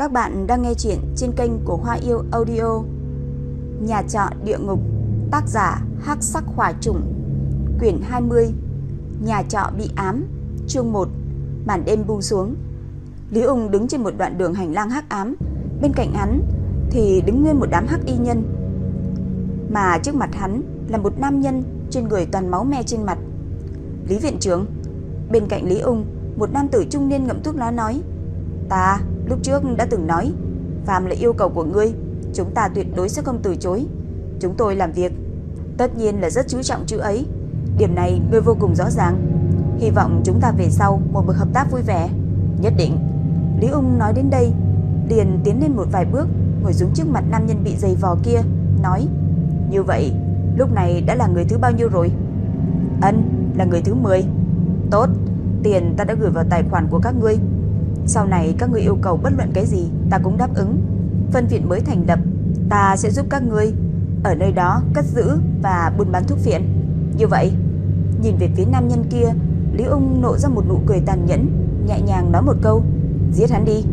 Các bạn đang nghe chuyện trên kênh của Hoa Yêu Audio. Nhà trọ địa ngục, tác giả Hắc Sắc Hỏa Trùng, quyển 20. Nhà trọ bị ám, chương 1. Màn đêm buông xuống. Lý Ung đứng trên một đoạn đường hành lang hắc ám, bên cạnh hắn thì đứng nguyên một đám hắc y nhân. Mà trước mặt hắn là một nam nhân trên người toàn máu me trên mặt. Lý viện trưởng, bên cạnh Lý Ung, một nam tử trung niên ngậm thuốc lá nói: "Ta lúc trước đã từng nói, phàm là yêu cầu của ngươi, chúng ta tuyệt đối sẽ không từ chối. Chúng tôi làm việc, tất nhiên là rất chú trọng chữ ấy. Điểm này ngươi vô cùng rõ ràng. Hy vọng chúng ta về sau một bước hợp tác vui vẻ." Nhất định. Lý Ung nói đến đây, liền tiến lên một vài bước, ngồi xuống trước mặt nam nhân bị giày vò kia, nói: "Như vậy, lúc này đã là người thứ bao nhiêu rồi?" "Ân, là người thứ 10." "Tốt, tiền ta đã gửi vào tài khoản của các ngươi." Sau này các ngươi yêu cầu bất luận cái gì, Ta cũng đáp ứng. Phân viện mới thành lập, Ta sẽ giúp các ngươi. Ở nơi đó, cất giữ và buôn bán thuốc phiện. Như vậy, Nhìn về phía nam nhân kia, Lý ung nộ ra một nụ cười tàn nhẫn, Nhẹ nhàng nói một câu, Giết hắn đi.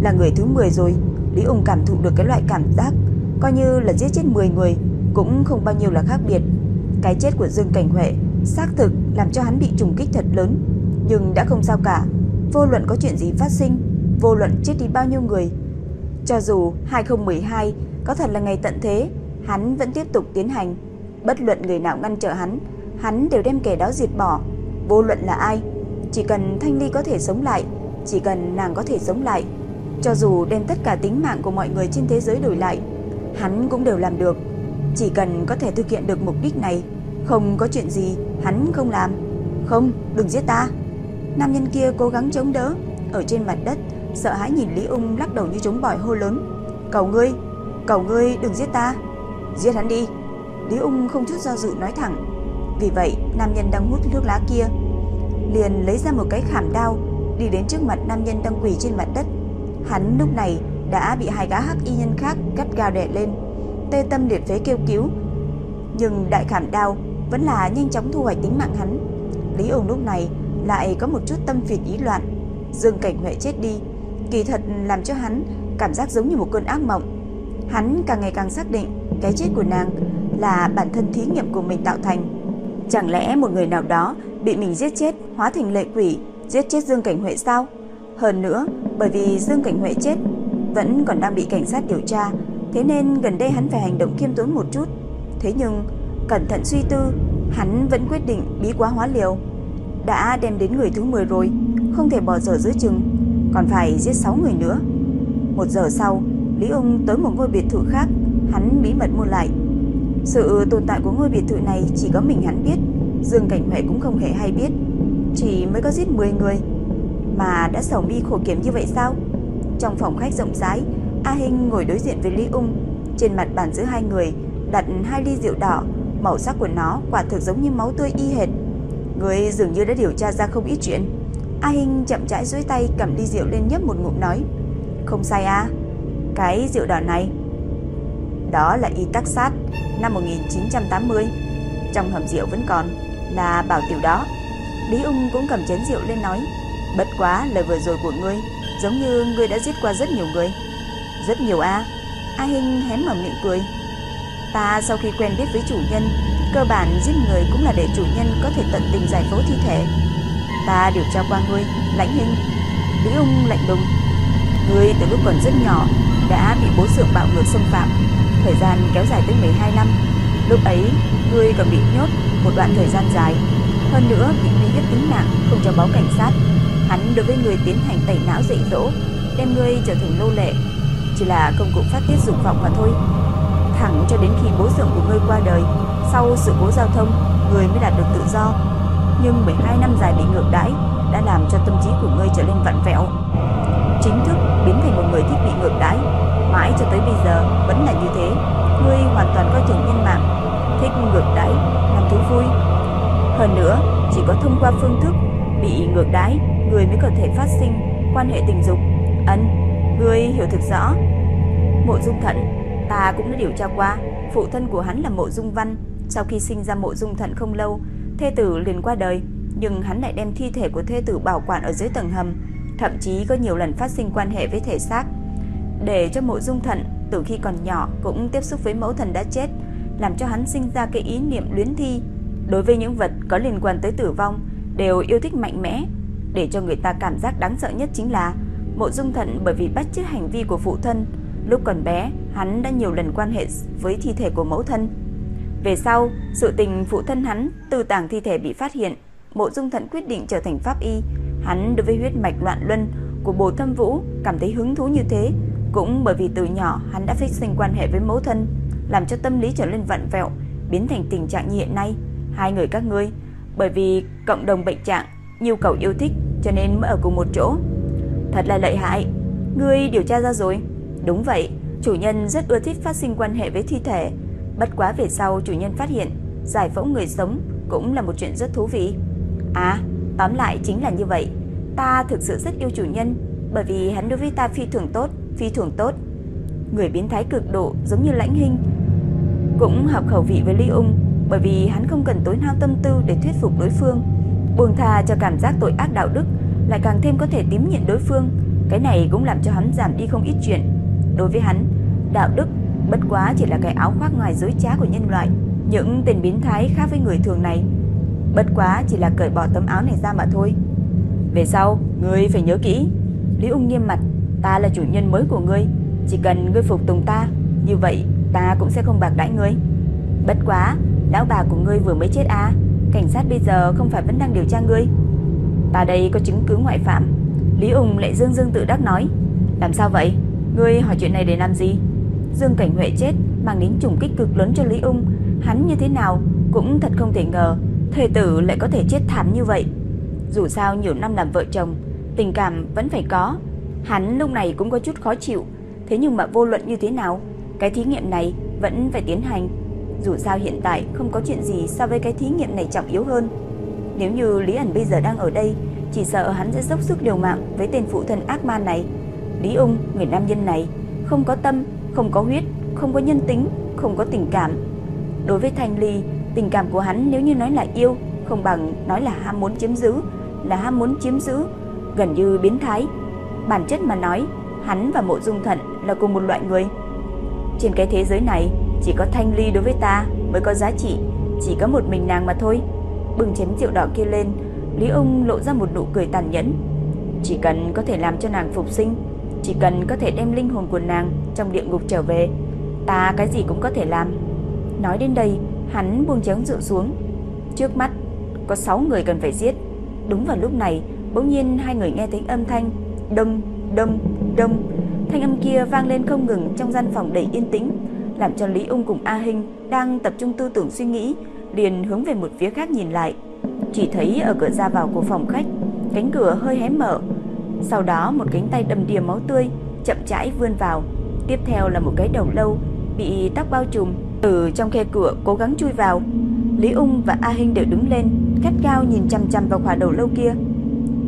Là người thứ 10 rồi, Lý ung cảm thụ được cái loại cảm giác, Coi như là giết chết 10 người, Cũng không bao nhiêu là khác biệt. Cái chết của Dương Cảnh Huệ Xác thực làm cho hắn bị trùng kích thật lớn, Nhưng đã không sao cả. Vô luận có chuyện gì phát sinh, vô luận chết đi bao nhiêu người, cho dù 2012 có thật là ngày tận thế, hắn vẫn tiếp tục tiến hành. Bất luận người nào ngăn trở hắn, hắn đều đem kẻ đó diệt bỏ. Vô luận là ai, chỉ cần Thanh Ly có thể sống lại, chỉ cần nàng có thể sống lại, cho dù đem tất cả tính mạng của mọi người trên thế giới đổi lại, hắn cũng đều làm được. Chỉ cần có thể thực hiện được mục đích này, không có chuyện gì hắn không làm. Không, đừng giết ta. Nam nhân kia cố gắng chống đỡ. Ở trên mặt đất Sợ hãi nhìn Lý Ung lắc đầu như trống bỏi hô lớn. Cầu ngươi, cầu ngươi đừng giết ta. Giết hắn đi. Lý Ung không chút do dự nói thẳng. Vì vậy nam nhân đang hút nước lá kia Liền lấy ra một cái khảm đao Đi đến trước mặt nam nhân đang quỳ trên mặt đất. Hắn lúc này đã bị hai gã hắc y nhân khác cắt gao đè lên Tê tâm liệt phế kêu cứu. Nhưng đại khảm đao Vẫn là nhanh chóng thu hoạch tính mạng hắn. Lý Ung lúc này lại có một chút tâm phiền ý loạn. Dương Cảnh Huệ chết đi, kỳ thật làm cho hắn cảm giác giống như một cơn ác mộng. Hắn càng ngày càng xác định cái chết của nàng là bản thân thí nghiệm của mình tạo thành. Chẳng lẽ một người nào đó bị mình giết chết hóa thành lệ quỷ, giết chết Dương Cảnh Huệ sao? Hơn nữa, bởi vì Dương Cảnh Huệ chết vẫn còn đang bị cảnh sát điều tra, thế nên gần đây hắn phải hành động kiêm tốn một chút. Thế nhưng, cẩn thận suy tư, hắn vẫn quyết định bí quá hóa liều đã đem đến người thứ 10 rồi, không thể bỏ dở giữa chừng, còn phải giết 6 người nữa. Một giờ sau, Lý Ung tới một ngôi biệt thự khác, hắn bí mật mua lại. Sự tồn tại của ngôi biệt thự này chỉ có mình hắn biết, Dương Cảnh Huệ cũng không hề hay biết. Chỉ mới có giết 10 người, mà đã sầu mi khổ kiếm như vậy sao? Trong phòng khách rộng rãi, A Hinh ngồi đối diện với Lý Ung, trên mặt bàn giữa hai người đặt hai ly rượu đỏ, màu sắc của nó quả thực giống như máu tươi y hệt. Người dường như đã điều tra ra không ít chuyện. A Hinh chậm rãi dưới tay cầm ly rượu lên nhấp một ngụm nói, Không sai à Cái rượu đỏ này, Đó là y tắc sát, Năm 1980 Trong hầm rượu vẫn còn Là bảo tiểu đó. Lý ung cũng cầm chén rượu lên nói, Bất quá lời vừa rồi của ngươi Giống như ngươi đã giết qua rất nhiều người. Rất nhiều à A Hinh hém mở miệng cười Ta sau khi quen biết với chủ nhân Cơ bản giết người cũng là để chủ nhân có thể tận tình giải phẫu thi thể. Ta điều tra qua ngươi, lãnh hình. Lý ung lạnh đùng. Ngươi từ lúc còn rất nhỏ đã bị bố sượng bạo ngược xâm phạm. Thời gian kéo dài tới 12 năm. Lúc ấy, ngươi còn bị nhốt một đoạn thời gian dài. Hơn nữa bị uy hiếp tính mạng, không cho báo cảnh sát. Hắn đối với người tiến hành tẩy não dạy dỗ, đem ngươi trở thành nô lệ. Chỉ là công cụ phát tiết dục vọng mà thôi. Thẳng cho đến khi bố dưỡng của ngươi qua đời, sau sự cố giao thông, ngươi mới đạt được tự do. Nhưng 12 năm dài bị ngược đãi đã làm cho tâm trí của ngươi trở nên vặn vẹo. Chính thức biến thành một người thích bị ngược đãi, mãi cho tới bây giờ vẫn là như thế. Ngươi hoàn toàn coi thường nhân mạng, thích ngược đãi, làm thú vui. Hơn nữa, chỉ có thông qua phương thức bị ngược đãi, người mới có thể phát sinh quan hệ tình dục. Ân, ngươi hiểu thực rõ. Mộ Dung Thận, ta cũng đã điều tra qua, phụ thân của hắn là Mộ Dung Văn, sau khi sinh ra mộ dung thận không lâu, thê tử liền qua đời, nhưng hắn lại đem thi thể của thê tử bảo quản ở dưới tầng hầm, thậm chí có nhiều lần phát sinh quan hệ với thể xác. để cho mộ dung thận từ khi còn nhỏ cũng tiếp xúc với mẫu thần đã chết, làm cho hắn sinh ra cái ý niệm luyến thi. Đối với những vật có liên quan tới tử vong, đều yêu thích mạnh mẽ, để cho người ta cảm giác đáng sợ nhất chính là mộ dung thận bởi vì bắt chước hành vi của phụ thân. Lúc còn bé, hắn đã nhiều lần quan hệ với thi thể của mẫu thân. Về sau, sự tình phụ thân hắn từ tàng thi thể bị phát hiện, mộ dung thận quyết định trở thành pháp y. Hắn đối với huyết mạch loạn luân của bồ thâm vũ cảm thấy hứng thú như thế, cũng bởi vì từ nhỏ hắn đã phát sinh quan hệ với mẫu thân, làm cho tâm lý trở nên vặn vẹo, biến thành tình trạng như hiện nay. Hai người các ngươi, bởi vì cộng đồng bệnh trạng, nhu cầu yêu thích cho nên mới ở cùng một chỗ. Thật là lợi hại, ngươi điều tra ra rồi. Đúng vậy, chủ nhân rất ưa thích phát sinh quan hệ với thi thể. Bất quá về sau chủ nhân phát hiện, giải phẫu người sống cũng là một chuyện rất thú vị. À, tóm lại chính là như vậy. Ta thực sự rất yêu chủ nhân, bởi vì hắn đối với ta phi thường tốt phi thường tốt. Người biến thái cực độ giống như Lãnh Hinh cũng hợp khẩu vị với Lý Ung, bởi vì hắn không cần tối hao tâm tư để thuyết phục đối phương, buông tha cho cảm giác tội ác đạo đức, lại càng thêm có thể tím nhiệm đối phương, cái này cũng làm cho hắn giảm đi không ít chuyện. Đối với hắn, đạo đức bất quá chỉ là cái áo khoác ngoài dối trá của nhân loại, những tên biến thái khác với người thường này, bất quá chỉ là cởi bỏ tấm áo này ra mà thôi. Về sau, ngươi phải nhớ kỹ. Lý Ung nghiêm mặt, Ta là chủ nhân mới của ngươi, chỉ cần ngươi phục tùng ta, như vậy ta cũng sẽ không bạc đãi ngươi. Bất quá, lão bà của ngươi vừa mới chết à? Cảnh sát bây giờ không phải vẫn đang điều tra ngươi? Ta đây có chứng cứ ngoại phạm. Lý Ung lại dương dương tự đắc nói. Làm sao vậy? Ngươi hỏi chuyện này để làm gì? Dương Cảnh Huệ chết mang đến trùng kích cực lớn cho Lý Ung, hắn như thế nào cũng thật không thể ngờ, thề tử lại có thể chết thảm như vậy. Dù sao nhiều năm làm vợ chồng, tình cảm vẫn phải có, Hắn lúc này cũng có chút khó chịu, thế nhưng mà vô luận như thế nào, cái thí nghiệm này vẫn phải tiến hành. Dù sao hiện tại không có chuyện gì so với cái thí nghiệm này trọng yếu hơn. Nếu như Lý ẩn bây giờ đang ở đây, chỉ sợ hắn sẽ dốc sức liều mạng với tên phụ thân ác ma này. Lý ung, người nam nhân này, không có tâm, không có huyết, không có nhân tính, không có tình cảm. Đối với Thanh Ly, tình cảm của hắn nếu như nói là yêu, không bằng nói là ham muốn chiếm giữ, là ham muốn chiếm giữ, gần như biến thái. Bản chất mà nói, hắn và Mộ Dung Thận là cùng một loại người. Trên cái thế giới này, chỉ có Thanh Ly đối với ta mới có giá trị, chỉ có một mình nàng mà thôi. Bừng chén rượu đỏ kia lên, Lý Ung lộ ra một nụ cười tàn nhẫn. Chỉ cần có thể làm cho nàng phục sinh, chỉ cần có thể đem linh hồn của nàng trong địa ngục trở về, ta cái gì cũng có thể làm. Nói đến đây, hắn buông chén rượu xuống. Trước mắt có 6 người cần phải giết. Đúng vào lúc này, bỗng nhiên hai người nghe thấy âm thanh đâm đâm đâm. Thanh âm kia vang lên không ngừng trong gian phòng đầy yên tĩnh Làm cho Lý Ung cùng A Hinh Đang tập trung tư tưởng suy nghĩ Liền hướng về một phía khác nhìn lại Chỉ thấy ở cửa ra vào của phòng khách Cánh cửa hơi hé mở sau đó một cánh tay đầm đìa máu tươi Chậm rãi vươn vào Tiếp theo là một cái đầu lâu Bị tóc bao trùm Từ trong khe cửa cố gắng chui vào Lý Ung và A Hinh đều đứng lên Cắt cao nhìn chăm chăm vào quả đầu lâu kia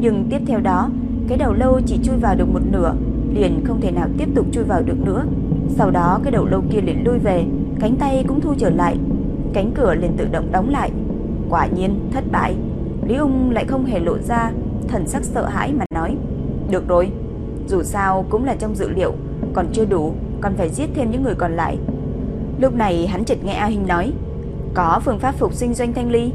Nhưng tiếp theo đó cái đầu lâu chỉ chui vào được một nửa, liền không thể nào tiếp tục chui vào được nữa. Sau đó cái đầu lâu kia liền lui về, cánh tay cũng thu trở lại, cánh cửa liền tự động đóng lại. Quả nhiên thất bại. Lý Ung lại không hề lộ ra thần sắc sợ hãi mà nói: "Được rồi, dù sao cũng là trong dự liệu, còn chưa đủ, còn phải giết thêm những người còn lại." Lúc này hắn chợt nghe A Hình nói: "Có phương pháp phục sinh doanh thanh ly."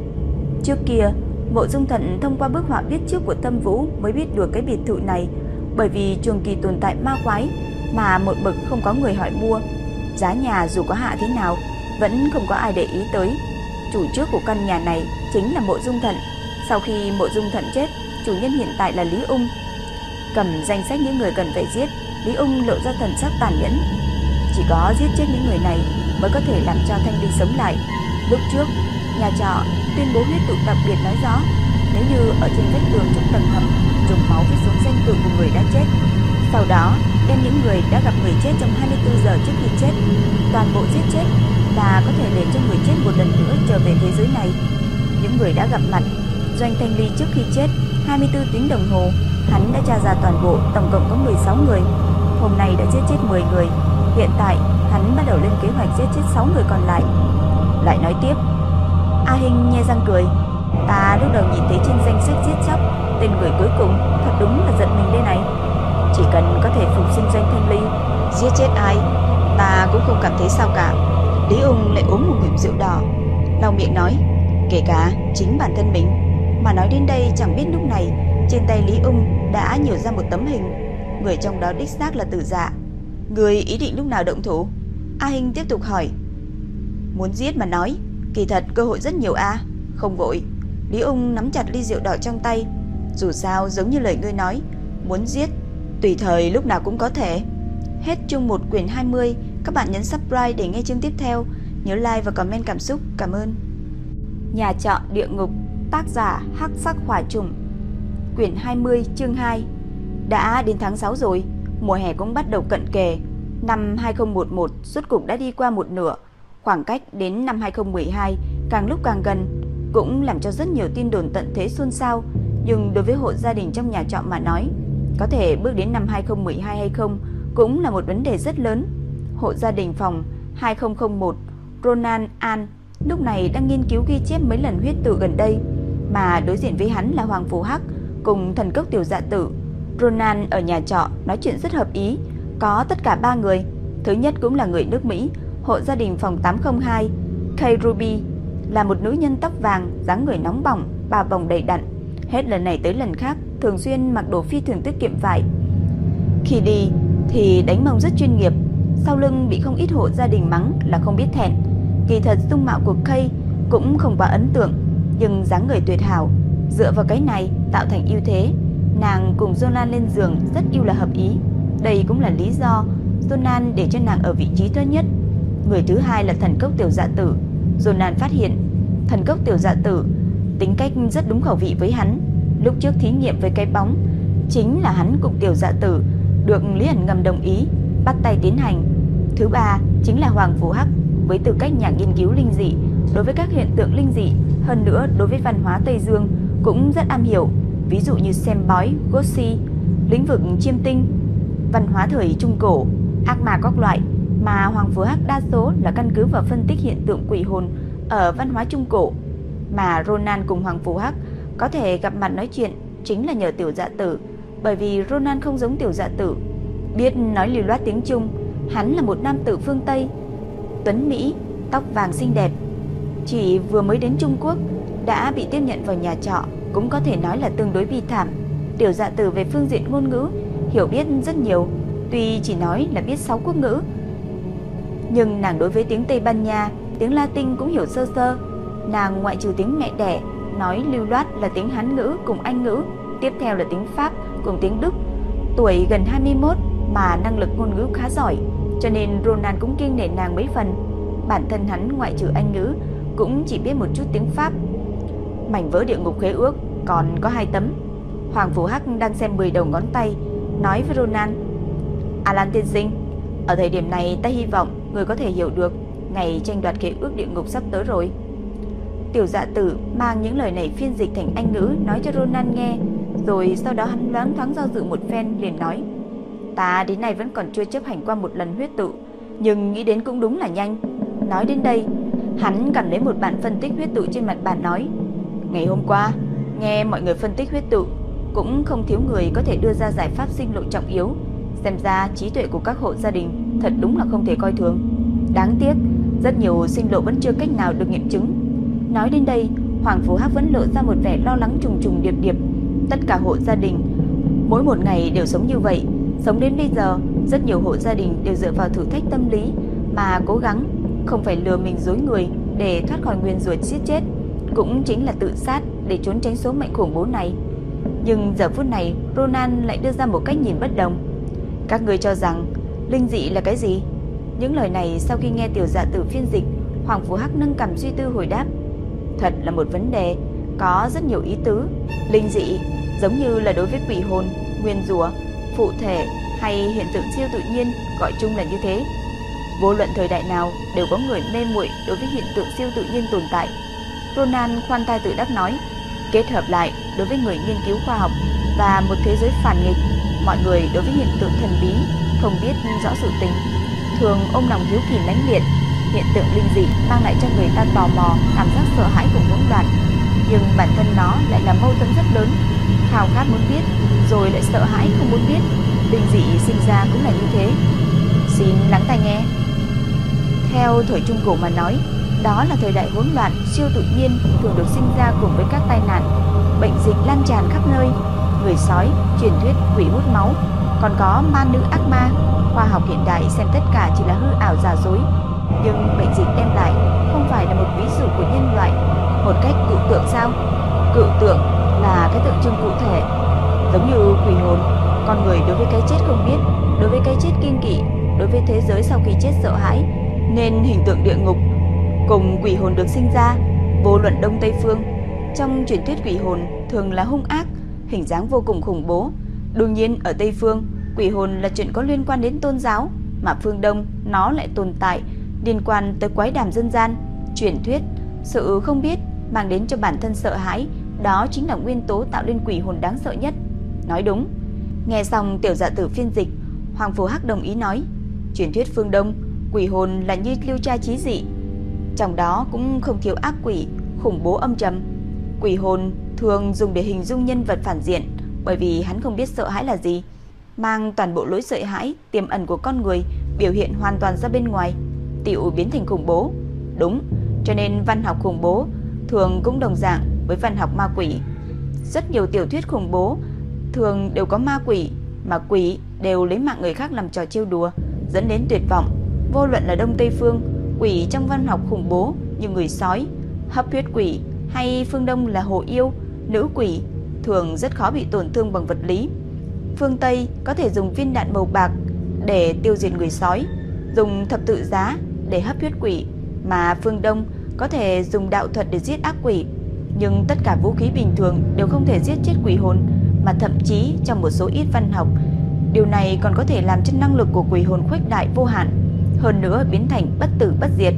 Trước kia, Mộ Dung Thận thông qua bức họa biết trước của Tâm Vũ mới biết được cái biệt thự này, bởi vì trường kỳ tồn tại ma quái mà một bậc không có người hỏi mua. Giá nhà dù có hạ thế nào vẫn không có ai để ý tới. Chủ trước của căn nhà này chính là Mộ Dung Thận. Sau khi Mộ Dung Thận chết, chủ nhân hiện tại là Lý Ung. Cầm danh sách những người cần phải giết, Lý Ung lộ ra thần sắc tàn nhẫn. Chỉ có giết chết những người này mới có thể làm cho Thanh Ly sống lại. Lúc trước, nhà trọ tuyên bố huyết tụ đặc biệt nói rõ nếu như ở trên vách tường trong tầng hầm dùng máu viết xuống danh tự của người đã chết sau đó đem những người đã gặp người chết trong 24 giờ trước khi chết toàn bộ giết chết và có thể để cho người chết một lần nữa trở về thế giới này những người đã gặp mặt doanh thanh ly trước khi chết 24 tiếng đồng hồ hắn đã tra ra toàn bộ, tổng cộng có 16 người. Hôm nay đã giết chết 10 người. Hiện tại, hắn bắt đầu lên kế hoạch giết chết 6 người còn lại. Lại nói tiếp. A Hinh nhe răng cười. Ta lúc đầu nhìn thấy trên danh sách giết chóc, Tên người cuối cùng thật đúng là giận mình đây này. Chỉ cần có thể phục sinh doanh thanh ly, giết chết ai, Ta cũng không cảm thấy sao cả. Lý ung lại uống một ngụm rượu đỏ. Lòng miệng nói, Kể cả chính bản thân mình, Mà nói đến đây chẳng biết lúc này trên tay Lý ung đã nhiều ra một tấm hình. Người trong đó đích xác là tử dạ. Người ý định lúc nào động thủ? A Hinh tiếp tục hỏi. Muốn giết mà nói, Kỳ thật cơ hội rất nhiều a, Không vội. Lý ung nắm chặt ly rượu đỏ trong tay. Dù sao, giống như lời ngươi nói, Muốn giết, Tùy thời lúc nào cũng có thể. Hết chương 1 quyển 20 Các bạn nhấn subscribe để nghe chương tiếp theo. Nhớ like và comment cảm xúc. Cảm ơn. Nhà trọ địa ngục, Tác giả Hắc sắc hỏa trùng. Quyển 20 chương 2 Đã đến tháng 6 rồi Mùa hè cũng bắt đầu cận kề. Năm 2011 suốt cục đã đi qua một nửa. Khoảng cách đến năm 2012 càng lúc càng gần Cũng làm cho rất nhiều tin đồn tận thế xôn xao. Nhưng đối với hộ gia đình trong nhà trọ mà nói Có thể bước đến năm 2012 hay không Cũng là một vấn đề rất lớn. Hộ gia đình phòng 2001 Ronan An lúc này đang nghiên cứu ghi chép mấy lần huyết tự gần đây, mà đối diện với hắn là Hoàng Phú Hắc cùng thần cốc tiểu dạ tử. Ronan ở nhà trọ nói chuyện rất hợp ý, có tất cả ba người. Thứ nhất cũng là người nước Mỹ, hộ gia đình phòng 802, Kay Ruby, là một nữ nhân tóc vàng, dáng người nóng bỏng, bà vòng đầy đặn. Hết lần này tới lần khác, thường xuyên mặc đồ phi thường tiết kiệm vải. Khi đi thì đánh mông rất chuyên nghiệp, sau lưng bị không ít hộ gia đình mắng là không biết thẹn. Kỳ thật dung mạo của Kay cũng không quá ấn tượng, nhưng dáng người tuyệt hảo, dựa vào cái này tạo thành ưu thế. Nàng cùng Jonan lên giường rất yêu là hợp ý. Đây cũng là lý do Jonan để cho nàng ở vị trí thứ nhất. Người thứ hai là thần cốc tiểu dạ tử. Jonan phát hiện thần cốc tiểu dạ tử tính cách rất đúng khẩu vị với hắn. Lúc trước thí nghiệm với cái bóng, chính là hắn cùng tiểu dạ tử được Lý ẩn ngầm đồng ý bắt tay tiến hành. Thứ ba chính là Hoàng Phú Hắc với tư cách nhà nghiên cứu linh dị đối với các hiện tượng linh dị, hơn nữa đối với văn hóa Tây Dương cũng rất am hiểu, ví dụ như xem bói, gossi, lĩnh vực chiêm tinh, văn hóa thời trung cổ, ác ma các loại, mà Hoàng Phú Hắc đa số là căn cứ vào phân tích hiện tượng quỷ hồn ở văn hóa trung cổ, mà Ronan cùng Hoàng Phú Hắc có thể gặp mặt nói chuyện chính là nhờ tiểu dạ tử, bởi vì Ronan không giống tiểu dạ tử, biết nói lưu loát tiếng Trung, hắn là một nam tử phương Tây, tuấn Mỹ, tóc vàng xinh đẹp. Chỉ vừa mới đến Trung Quốc đã bị tiếp nhận vào nhà trọ, cũng có thể nói là tương đối bi thảm. Tiểu dạ tử về phương diện ngôn ngữ hiểu biết rất nhiều, tuy chỉ nói là biết 6 quốc ngữ. Nhưng nàng đối với tiếng Tây Ban Nha, tiếng Latin cũng hiểu sơ sơ. Nàng ngoại trừ tiếng mẹ đẻ, nói lưu loát là tiếng Hán ngữ cùng Anh ngữ, tiếp theo là tiếng Pháp cùng tiếng Đức. Tuổi gần 21 mà năng lực ngôn ngữ khá giỏi, cho nên Ronan cũng kiêng nể nàng mấy phần. Bản thân hắn ngoại trừ Anh ngữ cũng chỉ biết một chút tiếng Pháp. Mảnh vỡ địa ngục khế ước còn có hai tấm. Hoàng vũ Hắc đang xem 10 đầu ngón tay, nói với Ronan: "Alan tiên sinh, ở thời điểm này ta hy vọng người có thể hiểu được ngày tranh đoạt khế ước địa ngục sắp tới rồi." Tiểu Dạ Tử mang những lời này phiên dịch thành Anh ngữ nói cho Ronan nghe, rồi sau đó hắn loáng thoáng do dự một phen liền nói: Ta đến nay vẫn còn chưa chấp hành qua một lần huyết tự Nhưng nghĩ đến cũng đúng là nhanh Nói đến đây Hắn cầm lấy một bản phân tích huyết tự trên mặt bàn nói Ngày hôm qua Nghe mọi người phân tích huyết tự Cũng không thiếu người có thể đưa ra giải pháp sinh lộ trọng yếu. Xem ra trí tuệ của các hộ gia đình Thật đúng là không thể coi thường. Đáng tiếc Rất nhiều sinh lộ vẫn chưa cách nào được nghiệm chứng. Nói đến đây Hoàng Phú Hắc vẫn lộ ra một vẻ lo lắng trùng trùng điệp điệp. Tất cả hộ gia đình Mỗi một ngày đều sống như vậy. Sống đến bây giờ, rất nhiều hộ gia đình đều dựa vào thử thách tâm lý mà cố gắng không phải lừa mình dối người để thoát khỏi nguyên rủa giết chết, cũng chính là tự sát để trốn tránh số mệnh khủng bố này. Nhưng giờ phút này, Ronan lại đưa ra một cách nhìn bất đồng. Các người cho rằng linh dị là cái gì? Những lời này sau khi nghe tiểu dạ tử phiên dịch, Hoàng Phú Hắc nâng cầm suy tư hồi đáp. Thật là một vấn đề, có rất nhiều ý tứ. Linh dị giống như là đối với quỷ hồn, nguyên rùa, phụ thể hay hiện tượng siêu tự nhiên gọi chung là như thế. Vô luận thời đại nào đều có người mê muội đối với hiện tượng siêu tự nhiên tồn tại. Ronan khoan thai tự đắc nói, kết hợp lại đối với người nghiên cứu khoa học và một thế giới phản nghịch, mọi người đối với hiện tượng thần bí không biết rõ sự tình, thường ôm lòng hiếu kỳ mãnh liệt. Hiện tượng linh dị mang lại cho người ta tò mò, cảm giác sợ hãi cùng hỗn loạn, nhưng bản thân nó lại là mâu thuẫn rất lớn, khao khát muốn biết rồi lại sợ hãi không muốn biết. Linh dị sinh ra cũng là như thế. Xin lắng tai nghe. Theo thời Trung Cổ mà nói, đó là thời đại hỗn loạn, siêu tự nhiên thường được sinh ra cùng với các tai nạn, bệnh dịch lan tràn khắp nơi, người sói, truyền thuyết quỷ hút máu, còn có ma nữ ác ma. Khoa học hiện đại xem tất cả chỉ là hư ảo giả dối, nhưng bệnh dịch đem lại không phải là một ví dụ của nhân loại. Một cách cụ tượng sao? Cự tượng là cái tượng trưng cụ thể, giống như quỷ hồn, con người đối với cái chết không biết, đối với cái chết kiên kỵ, đối với thế giới sau khi chết sợ hãi, nên hình tượng địa ngục cùng quỷ hồn được sinh ra, vô luận đông tây phương. Trong truyền thuyết quỷ hồn thường là hung ác, hình dáng vô cùng khủng bố. Đương nhiên ở Tây phương, quỷ hồn là chuyện có liên quan đến tôn giáo, mà phương Đông nó lại tồn tại liên quan tới quái đàm dân gian, truyền thuyết, sự không biết mang đến cho bản thân sợ hãi, đó chính là nguyên tố tạo nên quỷ hồn đáng sợ nhất. Nói đúng. Nghe xong tiểu dạ tử phiên dịch, Hoàng Phù Hắc đồng ý nói, truyền thuyết phương Đông, quỷ hồn là như lưu tra trí dị, trong đó cũng không thiếu ác quỷ, khủng bố âm trầm. Quỷ hồn thường dùng để hình dung nhân vật phản diện, bởi vì hắn không biết sợ hãi là gì, mang toàn bộ lỗi sợ hãi tiềm ẩn của con người biểu hiện hoàn toàn ra bên ngoài, tiểu biến thành khủng bố. Đúng, cho nên văn học khủng bố thường cũng đồng dạng với văn học ma quỷ. Rất nhiều tiểu thuyết khủng bố thường đều có ma quỷ, mà quỷ đều lấy mạng người khác làm trò trêu đùa, dẫn đến tuyệt vọng. Vô luận là Đông Tây phương, quỷ trong văn học khủng bố như người sói, hấp huyết quỷ hay phương Đông là hồ yêu, nữ quỷ thường rất khó bị tổn thương bằng vật lý. Phương Tây có thể dùng viên đạn màu bạc để tiêu diệt người sói, dùng thập tự giá để hấp huyết quỷ, mà phương Đông có thể dùng đạo thuật để giết ác quỷ, nhưng tất cả vũ khí bình thường đều không thể giết chết quỷ hồn, mà thậm chí trong một số ít văn học, điều này còn có thể làm cho năng lực của quỷ hồn khuếch đại vô hạn, hơn nữa biến thành bất tử bất diệt.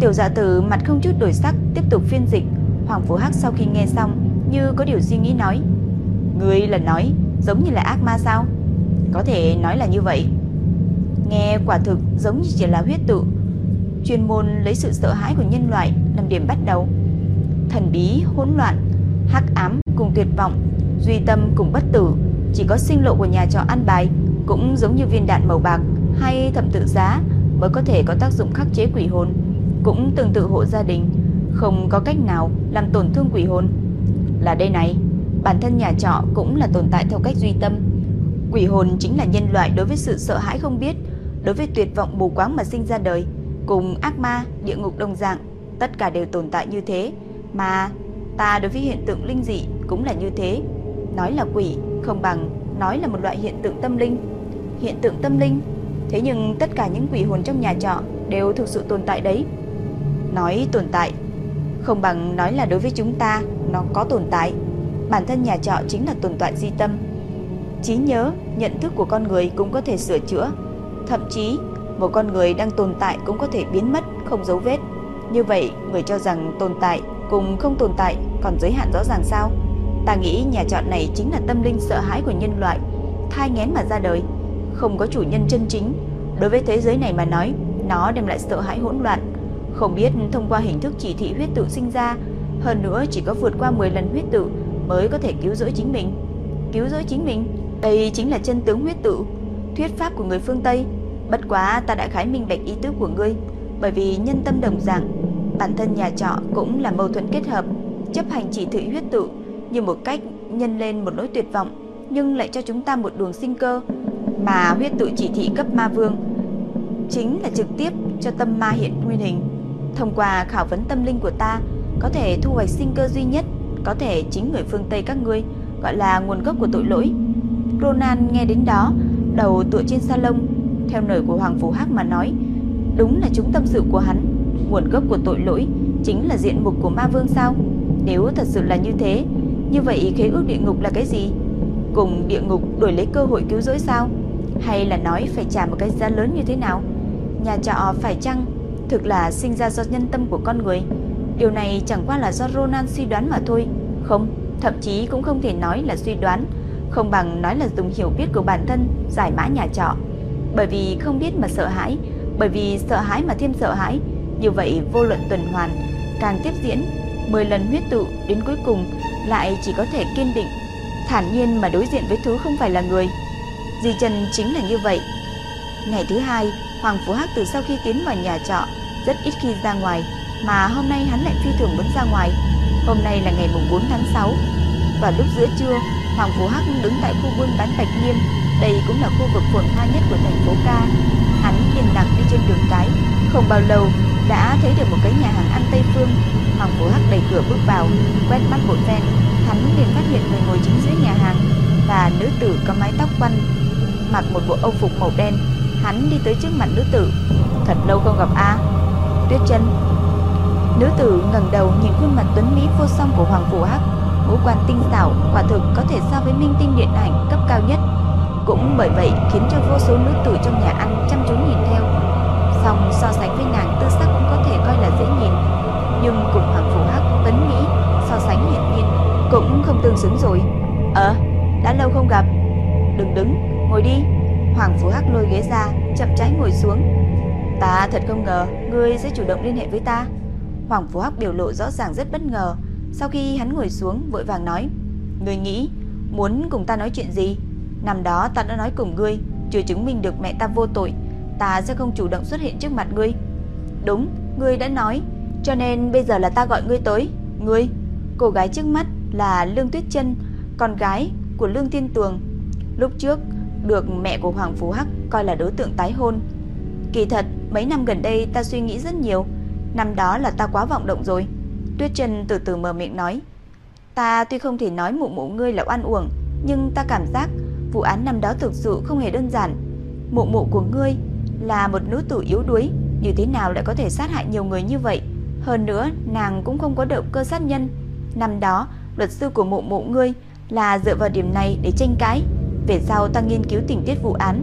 Tiểu Dạ Tử mặt không chút đổi sắc tiếp tục phiên dịch, Hoàng Phú Hắc sau khi nghe xong như có điều suy nghĩ nói: "Ngươi là nói giống như là ác ma sao?" Có thể nói là như vậy. Nghe quả thực giống như chỉ là huyết tự, chuyên môn lấy sự sợ hãi của nhân loại làm điểm bắt đầu. Thần bí, hỗn loạn, hắc ám cùng tuyệt vọng, duy tâm cùng bất tử, chỉ có sinh lộ của nhà trò ăn bài cũng giống như viên đạn màu bạc hay thẩm tự giá mới có thể có tác dụng khắc chế quỷ hồn, cũng tương tự hộ gia đình, không có cách nào làm tổn thương quỷ hồn. Là đây này, bản thân nhà trọ cũng là tồn tại theo cách duy tâm. Quỷ hồn chính là nhân loại đối với sự sợ hãi không biết, đối với tuyệt vọng mù quáng mà sinh ra đời cùng ác ma, địa ngục đồng dạng, tất cả đều tồn tại như thế, mà ta đối với hiện tượng linh dị cũng là như thế. Nói là quỷ không bằng nói là một loại hiện tượng tâm linh. Hiện tượng tâm linh, thế nhưng tất cả những quỷ hồn trong nhà trọ đều thực sự tồn tại đấy. Nói tồn tại không bằng nói là đối với chúng ta nó có tồn tại. Bản thân nhà trọ chính là tồn tại di tâm. Trí nhớ, nhận thức của con người cũng có thể sửa chữa, thậm chí một con người đang tồn tại cũng có thể biến mất không dấu vết. Như vậy, người cho rằng tồn tại cùng không tồn tại còn giới hạn rõ ràng sao? Ta nghĩ nhà trọ này chính là tâm linh sợ hãi của nhân loại, thai nghén mà ra đời, không có chủ nhân chân chính. Đối với thế giới này mà nói, nó đem lại sợ hãi hỗn loạn, không biết thông qua hình thức chỉ thị huyết tự sinh ra, hơn nữa chỉ có vượt qua 10 lần huyết tự mới có thể cứu rỗi chính mình. Cứu rỗi chính mình, đây chính là chân tướng huyết tự, thuyết pháp của người phương Tây. Bất quá ta đã khái minh bạch ý tứ của ngươi, bởi vì nhân tâm đồng dạng, bản thân nhà trọ cũng là mâu thuẫn kết hợp, chấp hành chỉ thị huyết tự như một cách nhân lên một nỗi tuyệt vọng, nhưng lại cho chúng ta một đường sinh cơ, mà huyết tự chỉ thị cấp ma vương chính là trực tiếp cho tâm ma hiện nguyên hình. Thông qua khảo vấn tâm linh của ta, có thể thu hoạch sinh cơ duy nhất, có thể chính người phương Tây các ngươi gọi là nguồn gốc của tội lỗi. Ronan nghe đến đó, đầu tựa trên salon, theo lời của Hoàng Phủ Hắc mà nói, đúng là chúng tâm sự của hắn, nguồn gốc của tội lỗi chính là diện mục của ma vương sao? Nếu thật sự là như thế, như vậy khế ước địa ngục là cái gì? Cùng địa ngục đổi lấy cơ hội cứu rỗi sao? Hay là nói phải trả một cái giá lớn như thế nào? Nhà trọ phải chăng thực là sinh ra do nhân tâm của con người? Điều này chẳng qua là do Ronan suy đoán mà thôi. Không, thậm chí cũng không thể nói là suy đoán, không bằng nói là dùng hiểu biết của bản thân giải mã nhà trọ. Bởi vì không biết mà sợ hãi, bởi vì sợ hãi mà thêm sợ hãi, như vậy vô luận tuần hoàn càng tiếp diễn 10 lần huyết tụ đến cuối cùng lại chỉ có thể kiên định, thản nhiên mà đối diện với thứ không phải là người. Di Trần chính là như vậy. Ngày thứ hai, Hoàng Phú Hắc từ sau khi tiến vào nhà trọ rất ít khi ra ngoài, mà hôm nay hắn lại phi thường muốn ra ngoài. Hôm nay là ngày mùng 4 tháng 6. Vào lúc giữa trưa, Hoàng Phú Hắc đứng tại khu buôn bán Bạch Nghiêm, đây cũng là khu vực phồn hoa nhất của thành phố Ca. Hắn yên lặng đi trên đường cái, không bao lâu đã thấy được một cái nhà hàng ăn Tây Phương. Hoàng Phú Hắc đẩy cửa bước vào, quét mắt một phen, hắn liền phát hiện người ngồi chính giữa nhà hàng là nữ tử có mái tóc quăn, mặc một bộ âu phục màu đen. Hắn đi tới trước mặt nữ tử. Thật lâu không gặp a. Tuyết Chân. Nữ tử ngẩng đầu nhìn khuôn mặt tuấn mỹ vô song của Hoàng phủ Hắc, ngũ quan tinh xảo, quả thực có thể so với minh tinh điện ảnh cấp cao nhất. Cũng bởi vậy khiến cho vô số nữ tử trong nhà ăn chăm chú nhìn theo. Song so sánh với nàng tư sắc cũng có thể coi là dễ nhìn, nhưng cùng Hoàng phủ Hắc tuấn mỹ so sánh hiển nhiên cũng không tương xứng rồi. Ờ, đã lâu không gặp. Đừng đứng, ngồi đi. Hoàng Phú Hắc lôi ghế ra, chậm rãi ngồi xuống. Ta thật không ngờ ngươi sẽ chủ động liên hệ với ta. Hoàng Phú Hắc biểu lộ rõ ràng rất bất ngờ. Sau khi hắn ngồi xuống, vội vàng nói: "Ngươi nghĩ muốn cùng ta nói chuyện gì? Năm đó ta đã nói cùng ngươi, chưa chứng minh được mẹ ta vô tội, ta sẽ không chủ động xuất hiện trước mặt ngươi." "Đúng, ngươi đã nói, cho nên bây giờ là ta gọi ngươi tới." "Ngươi?" Cô gái trước mắt là Lương Tuyết Chân, con gái của Lương Thiên Tường. Lúc trước được mẹ của Hoàng Phú Hắc coi là đối tượng tái hôn. Kỳ thật, mấy năm gần đây ta suy nghĩ rất nhiều, năm đó là ta quá vọng động rồi. Tuyết Trần từ từ mở miệng nói, ta tuy không thể nói mụ mụ ngươi là oan uổng, nhưng ta cảm giác vụ án năm đó thực sự không hề đơn giản. Mụ mụ của ngươi là một nữ tử yếu đuối, như thế nào lại có thể sát hại nhiều người như vậy? Hơn nữa, nàng cũng không có động cơ sát nhân. Năm đó, luật sư của mụ mụ ngươi là dựa vào điểm này để tranh cãi. Về sau ta nghiên cứu tình tiết vụ án,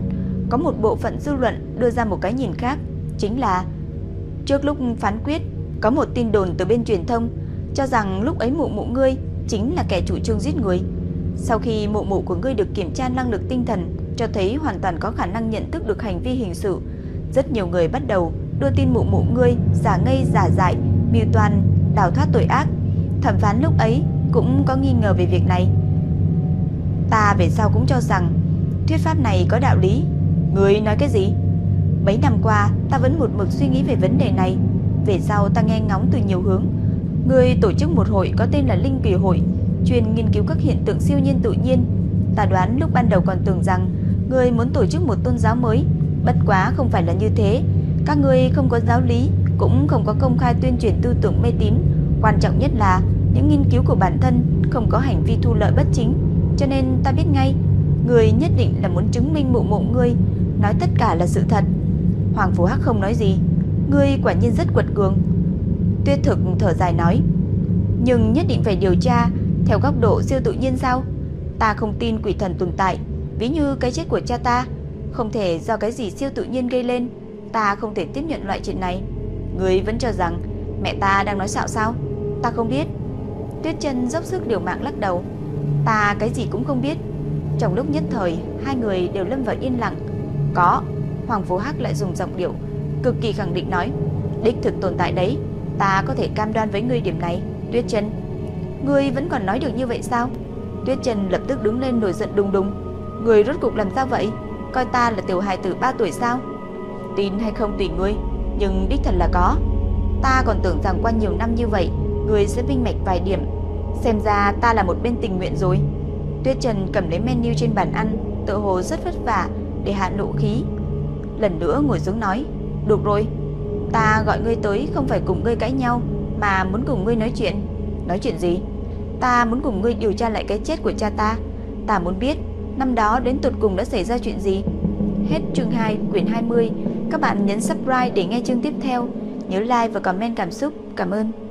có một bộ phận dư luận đưa ra một cái nhìn khác, chính là trước lúc phán quyết, có một tin đồn từ bên truyền thông cho rằng lúc ấy mụ mụ ngươi chính là kẻ chủ trương giết người. Sau khi mụ mụ của ngươi được kiểm tra năng lực tinh thần, cho thấy hoàn toàn có khả năng nhận thức được hành vi hình sự, rất nhiều người bắt đầu đưa tin mụ mụ ngươi giả ngây giả dại, mưu toàn đào thoát tội ác. Thẩm phán lúc ấy cũng có nghi ngờ về việc này. Ta về sau cũng cho rằng thuyết pháp này có đạo lý. Ngươi nói cái gì? Mấy năm qua ta vẫn một mực suy nghĩ về vấn đề này. Về sau ta nghe ngóng từ nhiều hướng. Ngươi tổ chức một hội có tên là Linh Kỳ Hội, chuyên nghiên cứu các hiện tượng siêu nhiên tự nhiên. Ta đoán lúc ban đầu còn tưởng rằng ngươi muốn tổ chức một tôn giáo mới, bất quá không phải là như thế. Các ngươi không có giáo lý, cũng không có công khai tuyên truyền tư tưởng mê tín, quan trọng nhất là những nghiên cứu của bản thân không có hành vi thu lợi bất chính cho nên ta biết ngay, Người nhất định là muốn chứng minh mụ mụ ngươi, Nói tất cả là sự thật. Hoàng Phú Hắc không nói gì, Ngươi quả nhiên rất quật cường. Tuyết thực thở dài nói, Nhưng nhất định phải điều tra Theo góc độ siêu tự nhiên sao? Ta không tin quỷ thần tồn tại, Ví như cái chết của cha ta, Không thể do cái gì siêu tự nhiên gây lên. Ta không thể tiếp nhận loại chuyện này. Ngươi vẫn cho rằng mẹ ta đang nói xạo sao? Ta không biết. Tuyết chân dốc sức điều mạng lắc đầu. Ta cái gì cũng không biết. Trong lúc nhất thời, Hai người đều lâm vào yên lặng. Có, Hoàng Phú Hắc lại dùng giọng điệu, Cực kỳ khẳng định nói, Đích thực tồn tại đấy, Ta có thể cam đoan với ngươi điểm này, Tuyết chân. Ngươi vẫn còn nói được như vậy sao? Tuyết chân lập tức đứng lên nổi giận đùng đùng. Ngươi rốt cục làm sao vậy? Coi ta là tiểu hài tử 3 tuổi sao? Tin hay không tùy ngươi, Nhưng đích thật là có. Ta còn tưởng rằng qua nhiều năm như vậy, Ngươi sẽ minh mạch vài điểm Xem ra ta là một bên tình nguyện rồi. Tuyết Trần cầm lấy menu trên bàn ăn Tự hồ rất vất vả để hạ nộ khí. Lần nữa ngồi xuống nói, Được rồi, Ta gọi ngươi tới không phải cùng ngươi cãi nhau, Mà muốn cùng ngươi nói chuyện. Nói chuyện gì? Ta muốn cùng ngươi điều tra lại cái chết của cha ta. Ta muốn biết, Năm đó đến tụt cùng đã xảy ra chuyện gì? Hết chương 2 quyển 20 Các bạn nhấn subscribe để nghe chương tiếp theo. Nhớ like và comment cảm xúc. Cảm ơn.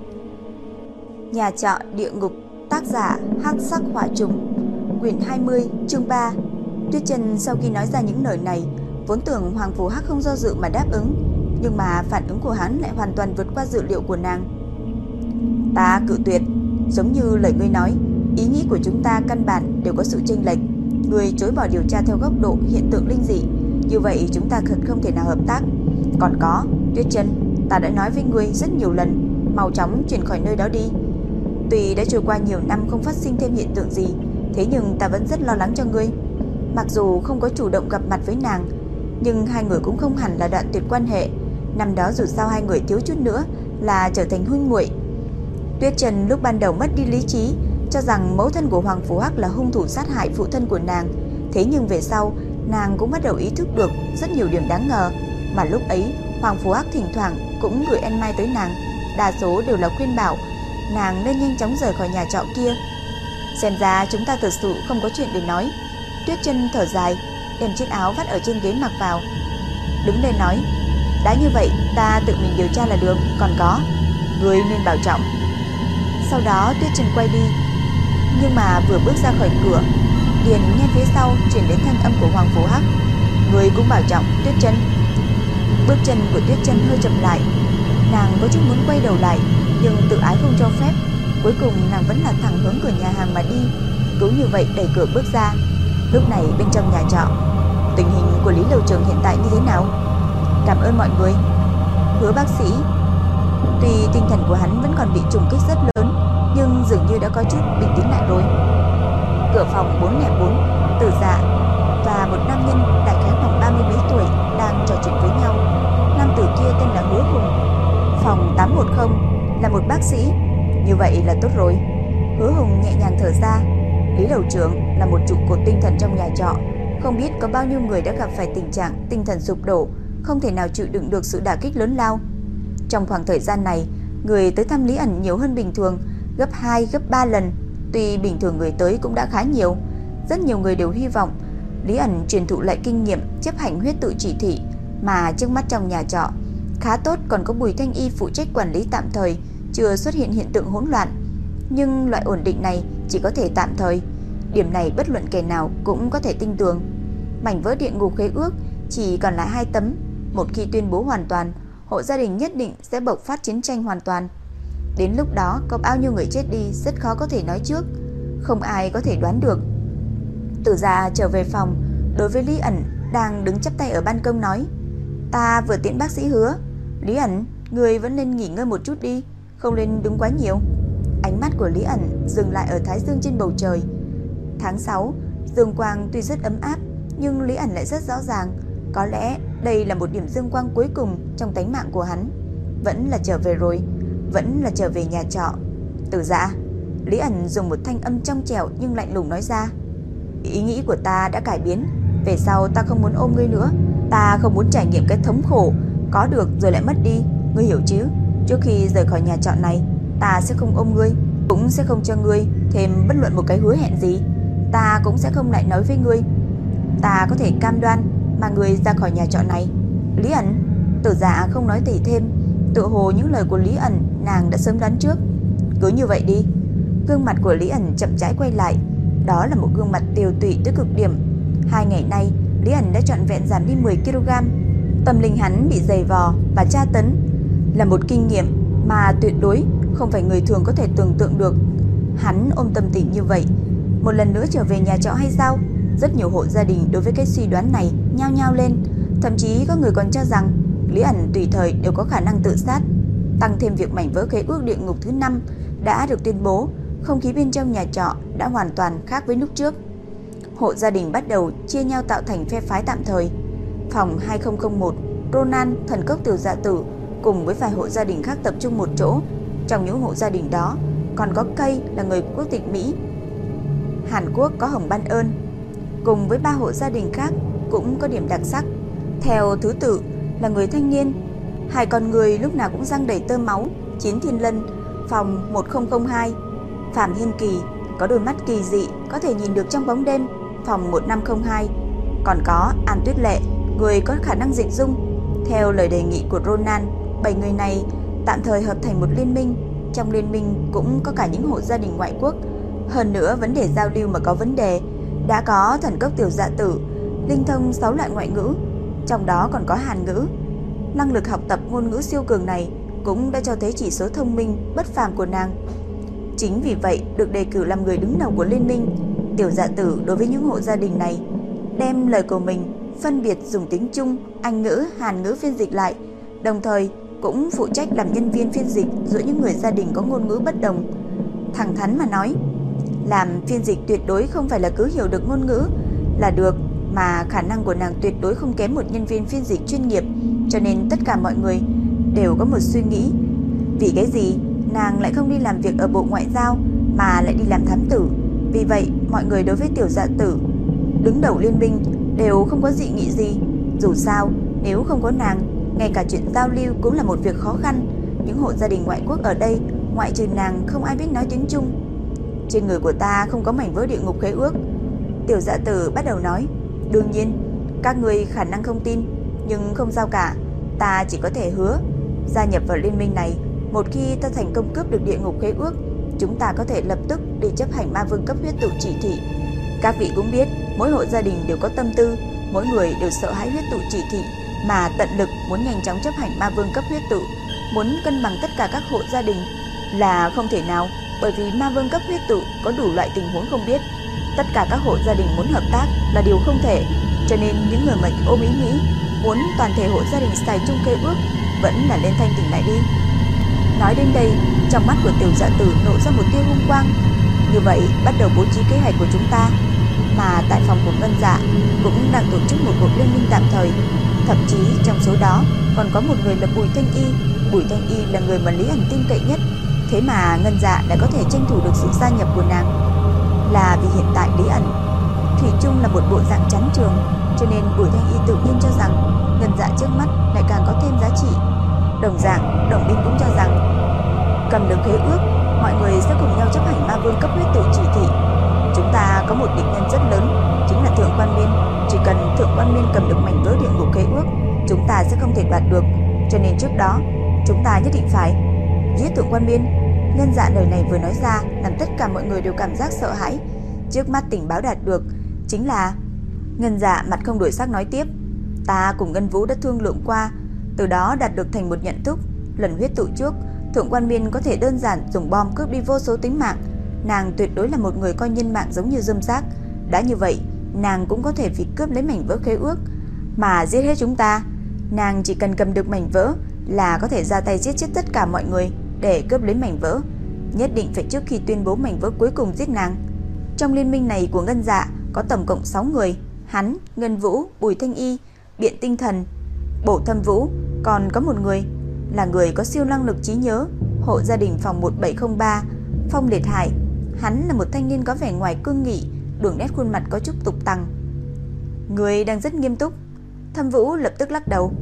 Nhà trọ địa ngục, Tác giả Hắc Sắc Hỏa Trùng, Quyển 20 chương 3 Tuyết Trần sau khi nói ra những lời này, Vốn tưởng Hoàng Phú Hắc không do dự mà đáp ứng, Nhưng mà phản ứng của hắn lại hoàn toàn vượt qua dự liệu của nàng. Ta cự tuyệt, Giống như lời ngươi nói, Ý nghĩ của chúng ta căn bản đều có sự chênh lệch. Ngươi chối bỏ điều tra theo góc độ hiện tượng linh dị, Như vậy chúng ta thật không thể nào hợp tác. Còn có, Tuyết Trần, Ta đã nói với ngươi rất nhiều lần, Mau chóng chuyển khỏi nơi đó đi. Tuy đã trôi qua nhiều năm không phát sinh thêm hiện tượng gì Thế nhưng ta vẫn rất lo lắng cho ngươi Mặc dù không có chủ động gặp mặt với nàng nhưng hai người cũng không hẳn là đoạn tuyệt quan hệ. Năm đó dù sao hai người thiếu chút nữa là trở thành huynh muội. Tuyết Trần lúc ban đầu mất đi lý trí, cho rằng mẫu thân của Hoàng Phú Hắc là hung thủ sát hại phụ thân của nàng. Thế nhưng về sau, nàng cũng bắt đầu ý thức được rất nhiều điểm đáng ngờ, mà lúc ấy Hoàng Phú Hắc thỉnh thoảng cũng gửi en mai tới nàng, đa số đều là khuyên bảo nàng nên nhanh chóng rời khỏi nhà trọ kia. Xem ra chúng ta thật sự không có chuyện để nói. Tuyết chân thở dài, đem chiếc áo vắt ở trên ghế mặc vào. Đứng lên nói, đã như vậy ta tự mình điều tra là được, còn có, người nên bảo trọng. Sau đó Tuyết chân quay đi, nhưng mà vừa bước ra khỏi cửa, liền nghe phía sau truyền đến thanh âm của Hoàng Phú Hắc. Người cũng bảo trọng, Tuyết chân. Bước chân của Tuyết chân hơi chậm lại, nàng có chút muốn quay đầu lại, nhưng tự ái không cho phép. Cuối cùng nàng vẫn là thẳng hướng cửa nhà hàng mà đi, cứ như vậy đẩy cửa bước ra. Lúc này bên trong nhà trọ, tình hình của Lý Lưu Trường hiện tại như thế nào? Cảm ơn mọi người. Hứa bác sĩ, tuy tinh thần của hắn vẫn còn bị trùng kích rất lớn, nhưng dường như đã có chút bình tĩnh lại rồi. Cửa phòng 404, Tử Dạ và một nam nhân đại khái khoảng 30 mấy tuổi đang trò chuyện với nhau. Nam tử kia tên là Hứa Hùng. Phòng 810 là một bác sĩ, như vậy là tốt rồi. Hứa Hùng nhẹ nhàng thở ra. Lý Đầu Trưởng là một trụ cột tinh thần trong nhà trọ, không biết có bao nhiêu người đã gặp phải tình trạng tinh thần sụp đổ, không thể nào chịu đựng được sự đả kích lớn lao. Trong khoảng thời gian này, người tới thăm Lý ẩn nhiều hơn bình thường, gấp 2, gấp 3 lần. Tuy bình thường người tới cũng đã khá nhiều, rất nhiều người đều hy vọng Lý ẩn truyền thụ lại kinh nghiệm chấp hành huyết tự chỉ thị mà trước mắt trong nhà trọ khá tốt còn có Bùi Thanh Y phụ trách quản lý tạm thời, chưa xuất hiện hiện tượng hỗn loạn. Nhưng loại ổn định này chỉ có thể tạm thời, điểm này bất luận kẻ nào cũng có thể tin tưởng. Mảnh vỡ địa ngục khế ước chỉ còn lại hai tấm, một khi tuyên bố hoàn toàn, hộ gia đình nhất định sẽ bộc phát chiến tranh hoàn toàn. Đến lúc đó có bao nhiêu người chết đi rất khó có thể nói trước, không ai có thể đoán được. Tử già trở về phòng, đối với Lý ẩn đang đứng chắp tay ở ban công nói: "Ta vừa tiễn bác sĩ hứa, Lý ẩn, người vẫn nên nghỉ ngơi một chút đi, không nên đứng quá nhiều." Ánh mắt của Lý ẩn dừng lại ở thái dương trên bầu trời. Tháng 6, dương quang tuy rất ấm áp, nhưng Lý ẩn lại rất rõ ràng, có lẽ đây là một điểm dương quang cuối cùng trong tánh mạng của hắn. Vẫn là trở về rồi, vẫn là trở về nhà trọ. Tử dạ, Lý ẩn dùng một thanh âm trong trẻo nhưng lạnh lùng nói ra. Ý nghĩ của ta đã cải biến, về sau ta không muốn ôm ngươi nữa, ta không muốn trải nghiệm cái thống khổ có được rồi lại mất đi, ngươi hiểu chứ? Trước khi rời khỏi nhà trọ này, ta sẽ không ôm ngươi, cũng sẽ không cho ngươi thêm bất luận một cái hứa hẹn gì. Ta cũng sẽ không lại nói với ngươi. Ta có thể cam đoan mà ngươi ra khỏi nhà trọ này. Lý ẩn, tử dạ không nói tỉ thêm, tự hồ những lời của Lý ẩn nàng đã sớm đoán trước. Cứ như vậy đi. Gương mặt của Lý ẩn chậm rãi quay lại, đó là một gương mặt tiều tụy tới cực điểm. Hai ngày nay, Lý ẩn đã trọn vẹn giảm đi 10 kg. Tâm linh hắn bị dày vò và tra tấn là một kinh nghiệm mà tuyệt đối không phải người thường có thể tưởng tượng được. Hắn ôm tâm tình như vậy, một lần nữa trở về nhà trọ hay sao? Rất nhiều hộ gia đình đối với cái suy đoán này nhao nhao lên, thậm chí có người còn cho rằng Lý ẩn tùy thời đều có khả năng tự sát. Tăng thêm việc mảnh vỡ khế ước địa ngục thứ 5 đã được tuyên bố, không khí bên trong nhà trọ đã hoàn toàn khác với lúc trước. Hộ gia đình bắt đầu chia nhau tạo thành phe phái tạm thời. Phòng 2001, Ronan, thần cốc tiểu dạ tử cùng với vài hộ gia đình khác tập trung một chỗ. Trong những hộ gia đình đó còn có cây là người quốc tịch Mỹ. Hàn Quốc có Hồng Ban Ơn, cùng với ba hộ gia đình khác cũng có điểm đặc sắc. Theo thứ tự là người thanh niên, hai con người lúc nào cũng răng đầy tơ máu, chiến Thiên Lân, phòng 1002, Phạm Hiên Kỳ có đôi mắt kỳ dị có thể nhìn được trong bóng đêm, phòng 1502, còn có An Tuyết Lệ, người có khả năng dịch dung. Theo lời đề nghị của Ronan, bảy người này tạm thời hợp thành một liên minh, trong liên minh cũng có cả những hộ gia đình ngoại quốc. Hơn nữa vấn đề giao lưu mà có vấn đề, đã có thần cốc tiểu dạ tử, linh thông 6 loại ngoại ngữ, trong đó còn có Hàn ngữ. Năng lực học tập ngôn ngữ siêu cường này cũng đã cho thấy chỉ số thông minh bất phàm của nàng. Chính vì vậy được đề cử làm người đứng đầu của liên minh, tiểu dạ tử đối với những hộ gia đình này đem lời của mình phân biệt dùng tiếng Trung, Anh ngữ, Hàn ngữ phiên dịch lại, đồng thời cũng phụ trách làm nhân viên phiên dịch giữa những người gia đình có ngôn ngữ bất đồng. Thẳng thắn mà nói, làm phiên dịch tuyệt đối không phải là cứ hiểu được ngôn ngữ là được, mà khả năng của nàng tuyệt đối không kém một nhân viên phiên dịch chuyên nghiệp, cho nên tất cả mọi người đều có một suy nghĩ. Vì cái gì nàng lại không đi làm việc ở Bộ Ngoại giao mà lại đi làm thám tử? Vì vậy, mọi người đối với tiểu dạ tử đứng đầu liên minh đều không có dị nghị gì. Dù sao, nếu không có nàng, ngay cả chuyện giao lưu cũng là một việc khó khăn. Những hộ gia đình ngoại quốc ở đây, ngoại trừ nàng không ai biết nói tiếng Trung. Trên người của ta không có mảnh vỡ địa ngục khế ước. Tiểu dạ tử bắt đầu nói, đương nhiên, các người khả năng không tin, nhưng không sao cả, ta chỉ có thể hứa gia nhập vào liên minh này, một khi ta thành công cướp được địa ngục khế ước, chúng ta có thể lập tức đi chấp hành ma vương cấp huyết tụ chỉ thị. Các vị cũng biết, mỗi hộ gia đình đều có tâm tư, mỗi người đều sợ hãi huyết tụ chỉ thị mà tận lực muốn nhanh chóng chấp hành ma vương cấp huyết tự muốn cân bằng tất cả các hộ gia đình là không thể nào, bởi vì ma vương cấp huyết tự có đủ loại tình huống không biết. Tất cả các hộ gia đình muốn hợp tác là điều không thể, cho nên những người mệnh ôm ý nghĩ muốn toàn thể hộ gia đình xài chung kê ước vẫn là lên thanh tỉnh lại đi. Nói đến đây, trong mắt của tiểu dạ tử nổ ra một tia hung quang. Như vậy, bắt đầu bố trí kế hoạch của chúng ta. Mà tại phòng của Ngân Dạ cũng đang tổ chức một cuộc liên minh tạm thời. Thậm chí trong số đó còn có một người là Bùi Thanh Y. Bùi Thanh Y là người mà Lý ẩn tin cậy nhất. Thế mà Ngân Dạ đã có thể tranh thủ được sự gia nhập của nàng. Là vì hiện tại Lý ẩn Thủy chung là một bộ dạng chắn trường, cho nên Bùi Thanh Y tự nhiên cho rằng Ngân Dạ trước mắt lại càng có thêm giá trị Đồng dạng, Đồng Binh cũng cho rằng cầm được khế ước, mọi người sẽ cùng nhau chấp hành ma vương cấp huyết tự chỉ thị. Chúng ta có một địch nhân rất lớn, Thượng Quan Miên. Chỉ cần Thượng Quan Miên cầm được mảnh vỡ địa ngục khế ước, chúng ta sẽ không thể đoạt được. Cho nên trước đó, chúng ta nhất định phải giết Thượng Quan Miên. Nhân dạ lời này vừa nói ra làm tất cả mọi người đều cảm giác sợ hãi. Trước mắt tình báo đạt được chính là Ngân dạ mặt không đổi sắc nói tiếp Ta cùng Ngân Vũ đã thương lượng qua từ đó đạt được thành một nhận thức, lần huyết tụ trước, Thượng Quan Miên có thể đơn giản dùng bom cướp đi vô số tính mạng, nàng tuyệt đối là một người coi nhân mạng giống như dâm xác, đã như vậy, nàng cũng có thể vì cướp lấy mảnh vỡ khế ước mà giết hết chúng ta. Nàng chỉ cần cầm được mảnh vỡ là có thể ra tay giết chết tất cả mọi người để cướp lấy mảnh vỡ, nhất định phải trước khi tuyên bố mảnh vỡ cuối cùng giết nàng. Trong liên minh này của Ngân Dạ có tổng cộng 6 người, hắn, Ngân Vũ, Bùi Thanh Y, Biện Tinh Thần, Bổ Thâm Vũ, còn có một người là người có siêu năng lực trí nhớ, hộ gia đình phòng 1703, Phong Liệt Hải. Hắn là một thanh niên có vẻ ngoài cương nghị, đường nét khuôn mặt có chút tục tăng. Người đang rất nghiêm túc. Thâm Vũ lập tức lắc đầu.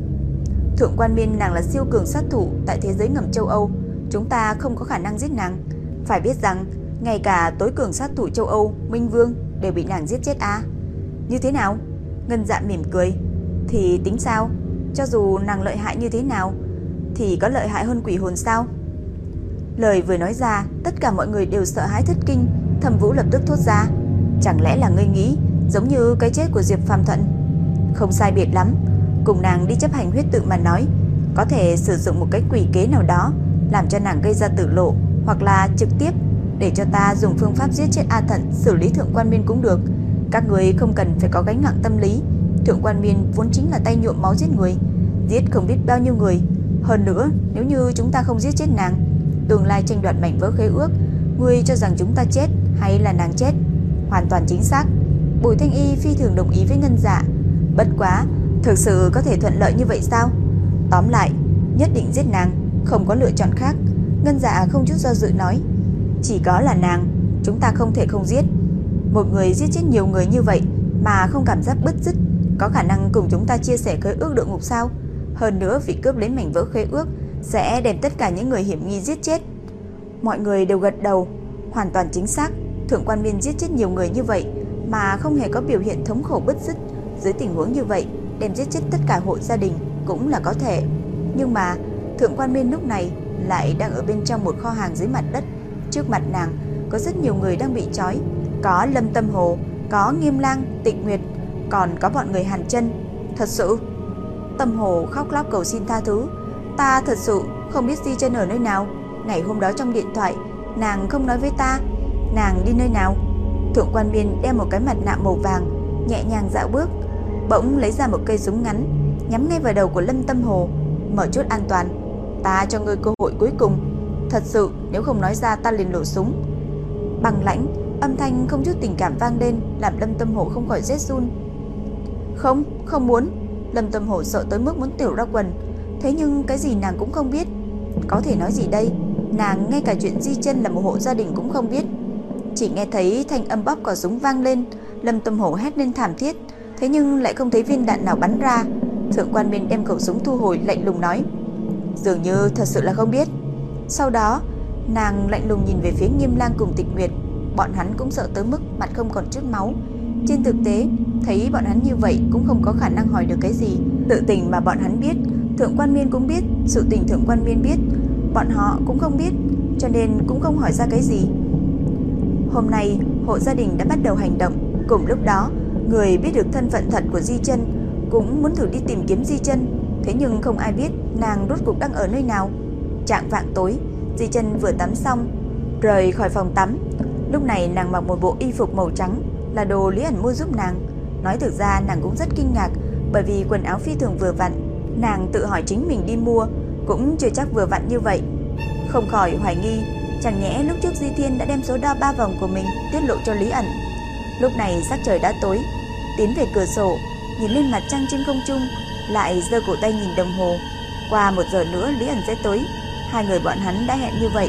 Thượng quan Miên nàng là siêu cường sát thủ tại thế giới ngầm châu Âu, chúng ta không có khả năng giết nàng. Phải biết rằng, ngay cả tối cường sát thủ châu Âu, Minh Vương đều bị nàng giết chết à? Như thế nào? Ngân Dạ mỉm cười. Thì tính sao? Cho dù nàng lợi hại như thế nào Thì có lợi hại hơn quỷ hồn sao Lời vừa nói ra Tất cả mọi người đều sợ hãi thất kinh Thẩm Vũ lập tức thốt ra Chẳng lẽ là ngươi nghĩ Giống như cái chết của Diệp Phạm Thuận? Không sai biệt lắm. Cùng nàng đi chấp hành huyết tự mà nói, Có thể sử dụng một cái quỷ kế nào đó Làm cho nàng gây ra tử lộ Hoặc là trực tiếp Để cho ta dùng phương pháp giết chết A Thận Xử lý thượng quan miên cũng được. Các người không cần phải có gánh nặng tâm lý. Thượng quan miên vốn chính là tay nhuộm máu giết người, Giết không biết bao nhiêu người. Hơn nữa, nếu như chúng ta không giết chết nàng, Tương lai tranh đoạt mảnh vỡ khế ước, Ngươi cho rằng chúng ta chết hay là nàng chết? Hoàn toàn chính xác Bùi Thanh Y phi thường đồng ý với Ngân Dạ Bất quá Thực sự có thể thuận lợi như vậy sao Tóm lại Nhất định giết nàng Không có lựa chọn khác Ngân Dạ không chút do dự nói Chỉ có là nàng Chúng ta không thể không giết Một người giết chết nhiều người như vậy Mà không cảm giác bứt rứt có khả năng cùng chúng ta chia sẻ khế ước độ ngục sao? Hơn nữa vì cướp lấy mảnh vỡ khế ước sẽ đem tất cả những người hiểm nghi giết chết. Mọi người đều gật đầu, hoàn toàn chính xác. Thượng quan Miên giết chết nhiều người như vậy mà không hề có biểu hiện thống khổ bứt rứt. Dưới tình huống như vậy, đem giết chết tất cả hộ gia đình cũng là có thể. Nhưng mà Thượng quan Miên lúc này lại đang ở bên trong một kho hàng dưới mặt đất. Trước mặt nàng có rất nhiều người đang bị trói, có Lâm Tâm Hồ, có Nghiêm Lang, Tịnh Nguyệt, còn có bọn người Hàn Chân. Thật sự, Tâm Hồ khóc lóc cầu xin tha thứ. Ta thật sự không biết Di Chân ở nơi nào. Ngày hôm đó trong điện thoại, nàng không nói với ta nàng đi nơi nào. Thượng quan Miên đeo một cái mặt nạ màu vàng, nhẹ nhàng dạo bước, bỗng lấy ra một cây súng ngắn, nhắm ngay vào đầu của Lâm Tâm Hồ, mở chốt an toàn. Ta cho ngươi cơ hội cuối cùng. Thật sự, nếu không nói ra ta liền nổ súng. Bằng lãnh, âm thanh không chút tình cảm vang lên, làm Lâm Tâm Hồ không khỏi rét run. Không, không muốn. Lâm Tâm hồ sợ tới mức muốn tiểu ra quần. Thế nhưng cái gì nàng cũng không biết. Có thể nói gì đây? Nàng ngay cả chuyện di chân là một hộ gia đình cũng không biết. Chỉ nghe thấy thanh âm bóp cò súng vang lên, Lâm Tâm Hổ hét lên thảm thiết, thế nhưng lại không thấy viên đạn nào bắn ra. Thượng quan Miên đem khẩu súng thu hồi lạnh lùng nói: "Dường như thật sự là không biết." Sau đó, nàng lạnh lùng nhìn về phía Nghiêm Lang cùng Tịch Nguyệt, bọn hắn cũng sợ tới mức mặt không còn chút máu. Trên thực tế, thấy bọn hắn như vậy cũng không có khả năng hỏi được cái gì. Tự tình mà bọn hắn biết, Thượng quan Miên cũng biết, sự tình Thượng quan Miên biết, bọn họ cũng không biết, cho nên cũng không hỏi ra cái gì. Hôm nay, hộ gia đình đã bắt đầu hành động, cùng lúc đó, người biết được thân phận thật của Di Chân cũng muốn thử đi tìm kiếm Di Chân, thế nhưng không ai biết nàng rốt cuộc đang ở nơi nào. Trạng vạng tối, Di Chân vừa tắm xong, rời khỏi phòng tắm. Lúc này nàng mặc một bộ y phục màu trắng, là đồ Lý ẩn mua giúp nàng. Nói thực ra nàng cũng rất kinh ngạc, bởi vì quần áo phi thường vừa vặn, nàng tự hỏi chính mình đi mua cũng chưa chắc vừa vặn như vậy. Không khỏi hoài nghi, chẳng nhẽ lúc trước Di Thiên đã đem số đo ba vòng của mình tiết lộ cho Lý ẩn. Lúc này sắc trời đã tối, tiến về cửa sổ, nhìn lên mặt trăng trên không trung, lại giơ cổ tay nhìn đồng hồ. Qua một giờ nữa Lý ẩn sẽ tới, hai người bọn hắn đã hẹn như vậy.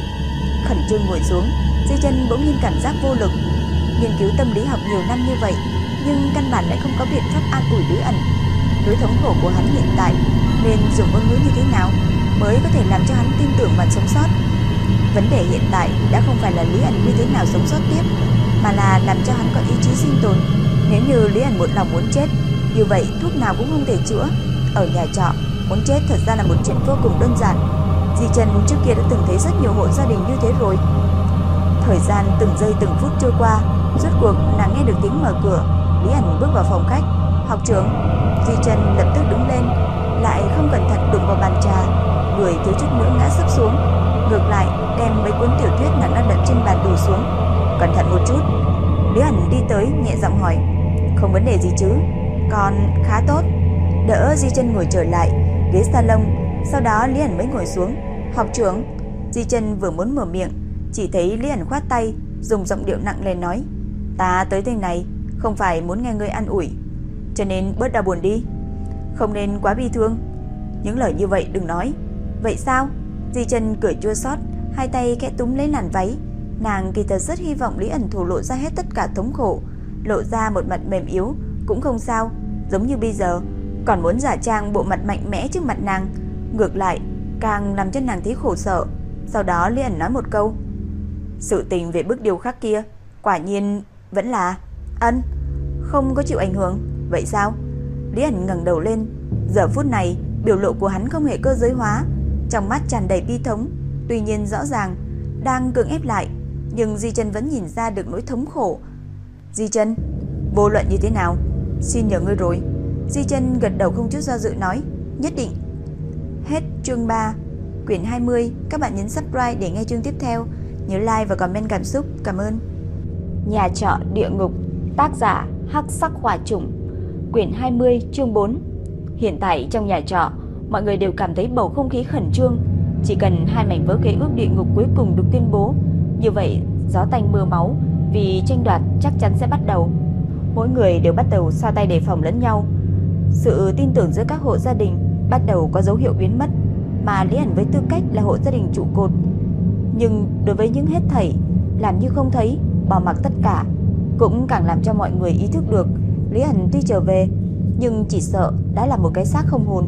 Khẩn trương ngồi xuống, Di chân bỗng nhiên cảm giác vô lực. Nghiên cứu tâm lý học nhiều năm như vậy, nhưng căn bản lại không có biện pháp an ủi Lý ẩn. Đối thống khổ của hắn hiện tại nên dùng ngôn ngữ như thế nào mới có thể làm cho hắn tin tưởng và sống sót. Vấn đề hiện tại đã không phải là Lý ảnh như thế nào sống sót tiếp, mà là làm cho hắn có ý chí sinh tồn. Nếu như Lý ảnh một lòng muốn chết, như vậy thuốc nào cũng không thể chữa. Ở nhà trọ, muốn chết thật ra là một chuyện vô cùng đơn giản. Di Trần trước kia đã từng thấy rất nhiều hộ gia đình như thế rồi. Thời gian từng giây từng phút trôi qua, rốt cuộc nàng nghe được tiếng mở cửa, Lý ảnh bước vào phòng khách. Học trưởng, Di Trần lập tức đứng lên, lại không cẩn thận đụng vào bàn trà, người thiếu chút nữa ngã sấp xuống. Ngược lại, đem mấy cuốn tiểu thuyết nàng đang đặt trên bàn đổ xuống. Cẩn thận một chút. Lý ẩn đi tới, nhẹ giọng hỏi. Không vấn đề gì chứ? Còn khá tốt. Đỡ Di Chân ngồi trở lại, ghế salon, sau đó Lý ẩn mới ngồi xuống. Học trưởng, Di Chân vừa muốn mở miệng, chỉ thấy Lý ẩn khoát tay, dùng giọng điệu nặng nề nói: "Ta tới nơi này không phải muốn nghe ngươi ăn ủi, cho nên bớt đau buồn đi, không nên quá bi thương. Những lời như vậy đừng nói." "Vậy sao?" Di Chân cười chua xót, hai tay khẽ túm lấy làn váy, nàng kỳ thật rất hy vọng Lý ẩn thổ lộ ra hết tất cả thống khổ, lộ ra một mặt mềm yếu cũng không sao, giống như bây giờ, còn muốn giả trang bộ mặt mạnh mẽ trước mặt nàng, ngược lại càng làm cho nàng thấy khổ sở. Sau đó Lý ẩn nói một câu, sự tình về bức điều khắc kia, quả nhiên vẫn là ân, không có chịu ảnh hưởng, vậy sao? Lý ẩn ngẩng đầu lên, giờ phút này biểu lộ của hắn không hề cơ giới hóa, trong mắt tràn đầy bi thống, tuy nhiên rõ ràng đang cưỡng ép lại, nhưng Di Chân vẫn nhìn ra được nỗi thống khổ. Di Chân, vô luận như thế nào, xin nhờ ngươi rồi. Di Chân gật đầu không chút do dự nói, nhất định. Hết chương 3, quyển 20, các bạn nhấn subscribe để nghe chương tiếp theo, nhớ like và comment cảm xúc, cảm ơn. Nhà trọ địa ngục, tác giả Hắc Sắc Hỏa Trùng, quyển 20, chương 4. Hiện tại trong nhà trọ, mọi người đều cảm thấy bầu không khí khẩn trương, chỉ cần hai mảnh vỡ kế ước địa ngục cuối cùng được tuyên bố, như vậy gió tanh mưa máu vì tranh đoạt chắc chắn sẽ bắt đầu. Mỗi người đều bắt đầu xa tay đề phòng lẫn nhau. Sự tin tưởng giữa các hộ gia đình bắt đầu có dấu hiệu biến mất, mà Lý Ảnh với tư cách là hộ gia đình trụ cột. Nhưng đối với những hết thảy làm như không thấy, bỏ mặc tất cả, cũng càng làm cho mọi người ý thức được Lý Ảnh tuy trở về, nhưng chỉ sợ đã là một cái xác không hồn.